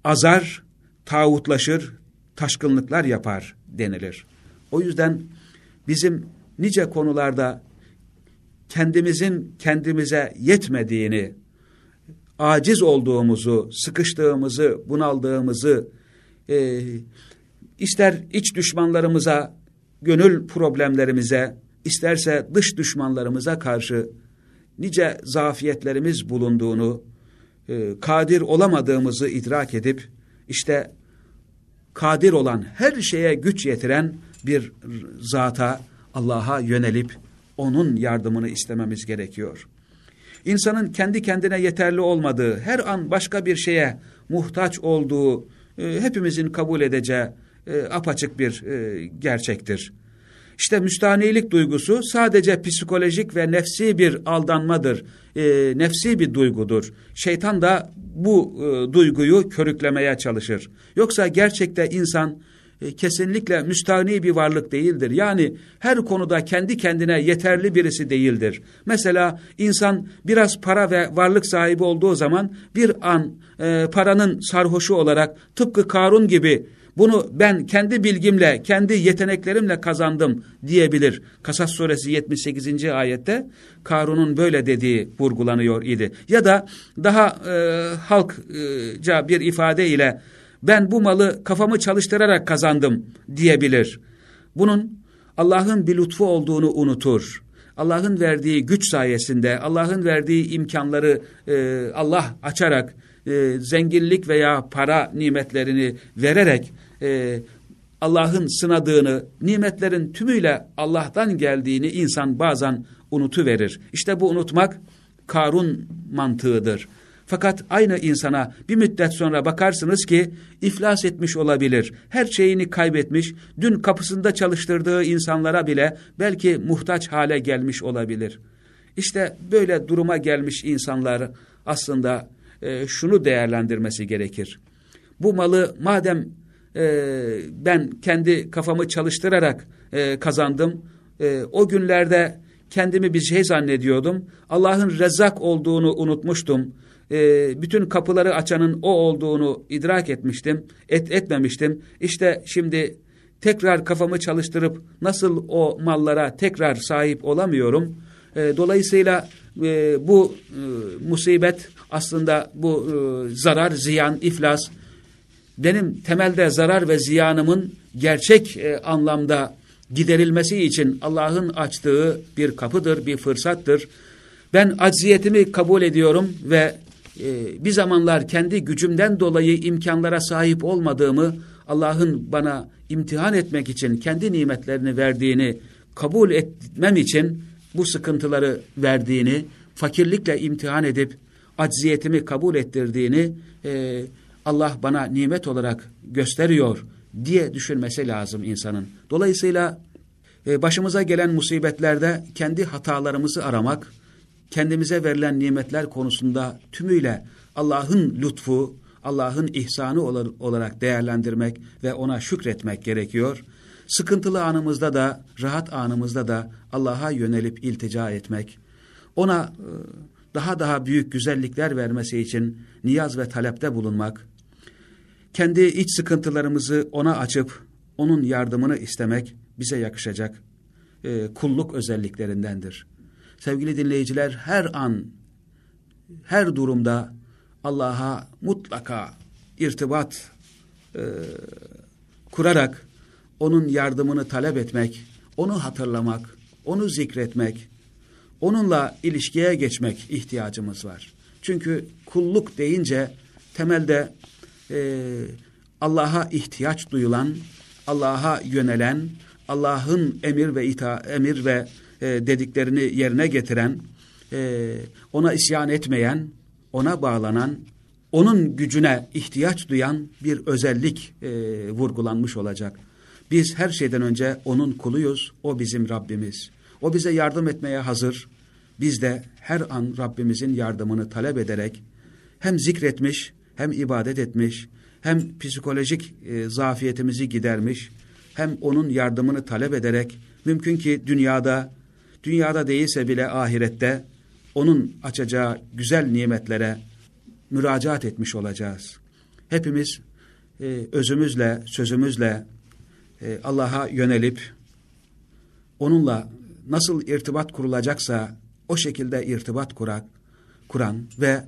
azar, tağutlaşır, taşkınlıklar yapar denilir. O yüzden bizim nice konularda kendimizin kendimize yetmediğini, aciz olduğumuzu, sıkıştığımızı, bunaldığımızı, e, ister iç düşmanlarımıza, gönül problemlerimize, isterse dış düşmanlarımıza karşı nice zafiyetlerimiz bulunduğunu, e, kadir olamadığımızı idrak edip, işte kadir olan, her şeye güç yetiren bir zata, Allah'a yönelip, onun yardımını istememiz gerekiyor. İnsanın kendi kendine yeterli olmadığı, her an başka bir şeye muhtaç olduğu, e, hepimizin kabul edeceği e, apaçık bir e, gerçektir. İşte müstahnilik duygusu sadece psikolojik ve nefsi bir aldanmadır, e, nefsi bir duygudur. Şeytan da bu e, duyguyu körüklemeye çalışır. Yoksa gerçekte insan e, kesinlikle müstahni bir varlık değildir. Yani her konuda kendi kendine yeterli birisi değildir. Mesela insan biraz para ve varlık sahibi olduğu zaman bir an e, paranın sarhoşu olarak tıpkı Karun gibi bunu ben kendi bilgimle, kendi yeteneklerimle kazandım diyebilir. Kasas suresi 78. ayette Karun'un böyle dediği vurgulanıyor idi. Ya da daha e, halkça bir ifade ile ben bu malı kafamı çalıştırarak kazandım diyebilir. Bunun Allah'ın bir lütfu olduğunu unutur. Allah'ın verdiği güç sayesinde, Allah'ın verdiği imkanları e, Allah açarak, e, zenginlik veya para nimetlerini vererek e, Allah'ın sınadığını, nimetlerin tümüyle Allah'tan geldiğini insan bazen unutuverir. İşte bu unutmak Karun mantığıdır. Fakat aynı insana bir müddet sonra bakarsınız ki iflas etmiş olabilir. Her şeyini kaybetmiş, dün kapısında çalıştırdığı insanlara bile belki muhtaç hale gelmiş olabilir. İşte böyle duruma gelmiş insanlar aslında e, şunu değerlendirmesi gerekir. Bu malı madem e, ben kendi kafamı çalıştırarak e, kazandım, e, o günlerde kendimi bir şey zannediyordum. Allah'ın rezzak olduğunu unutmuştum e, bütün kapıları açanın o olduğunu idrak etmiştim, et, etmemiştim. İşte şimdi tekrar kafamı çalıştırıp nasıl o mallara tekrar sahip olamıyorum. E, dolayısıyla e, bu e, musibet aslında bu e, zarar, ziyan, iflas benim temelde zarar ve ziyanımın gerçek e, anlamda giderilmesi için Allah'ın açtığı bir kapıdır, bir fırsattır. Ben acziyetimi kabul ediyorum ve e, bir zamanlar kendi gücümden dolayı imkanlara sahip olmadığımı Allah'ın bana imtihan etmek için kendi nimetlerini verdiğini kabul etmem için bu sıkıntıları verdiğini, fakirlikle imtihan edip acziyetimi kabul ettirdiğini e, Allah bana nimet olarak gösteriyor diye düşünmesi lazım insanın. Dolayısıyla e, başımıza gelen musibetlerde kendi hatalarımızı aramak, kendimize verilen nimetler konusunda tümüyle Allah'ın lütfu, Allah'ın ihsanı olarak değerlendirmek ve ona şükretmek gerekiyor. Sıkıntılı anımızda da, rahat anımızda da Allah'a yönelip iltica etmek, ona e, daha daha büyük güzellikler vermesi için niyaz ve talepte bulunmak, kendi iç sıkıntılarımızı ona açıp onun yardımını istemek bize yakışacak e, kulluk özelliklerindendir. Sevgili dinleyiciler her an, her durumda Allah'a mutlaka irtibat e, kurarak onun yardımını talep etmek, onu hatırlamak, onu zikretmek, onunla ilişkiye geçmek ihtiyacımız var. Çünkü kulluk deyince temelde e, Allah'a ihtiyaç duyulan, Allah'a yönelen, Allah'ın emir ve ita emir ve e, dediklerini yerine getiren, e, ona isyan etmeyen, ona bağlanan, onun gücüne ihtiyaç duyan bir özellik e, vurgulanmış olacak. Biz her şeyden önce onun kuluyuz, o bizim Rabbimiz. O bize yardım etmeye hazır. Biz de her an Rabbimizin yardımını talep ederek hem zikretmiş, hem ibadet etmiş, hem psikolojik e, zafiyetimizi gidermiş, hem onun yardımını talep ederek mümkün ki dünyada, dünyada değilse bile ahirette onun açacağı güzel nimetlere müracaat etmiş olacağız. Hepimiz e, özümüzle, sözümüzle e, Allah'a yönelip onunla nasıl irtibat kurulacaksa o şekilde irtibat kurak, kuran ve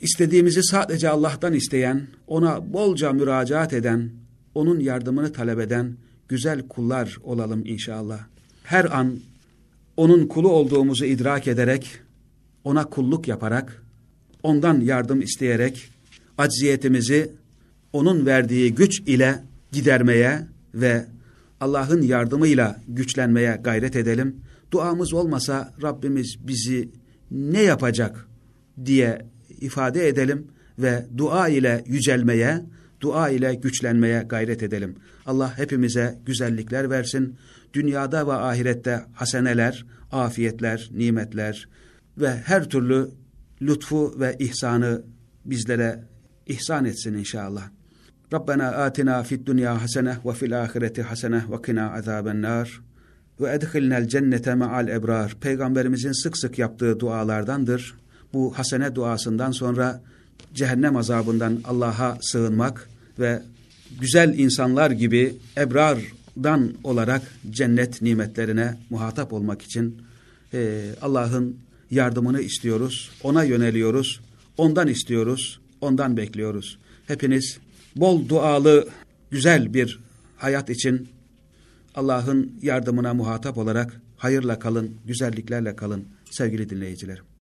istediğimizi sadece Allah'tan isteyen, ona bolca müracaat eden, onun yardımını talep eden güzel kullar olalım inşallah. Her an onun kulu olduğumuzu idrak ederek, ona kulluk yaparak, ondan yardım isteyerek, acziyetimizi onun verdiği güç ile gidermeye ve Allah'ın yardımıyla güçlenmeye gayret edelim. Duamız olmasa Rabbimiz bizi ne yapacak diye ifade edelim ve dua ile yücelmeye, dua ile güçlenmeye gayret edelim. Allah hepimize güzellikler versin. Dünyada ve ahirette haseneler, afiyetler, nimetler ve her türlü lütfu ve ihsanı bizlere ihsan etsin inşallah. Fid dunya hasene ve fil ahireti hasene ve kina azaben nar ve edhilnel cennete ma'al ebrar. Peygamberimizin sık sık yaptığı dualardandır. Bu hasene duasından sonra cehennem azabından Allah'a sığınmak ve güzel insanlar gibi ebrardan olarak cennet nimetlerine muhatap olmak için e, Allah'ın yardımını istiyoruz. Ona yöneliyoruz. Ondan istiyoruz. Ondan bekliyoruz. Hepiniz bol dualı güzel bir hayat için Allah'ın yardımına muhatap olarak hayırla kalın, güzelliklerle kalın sevgili dinleyicilerim.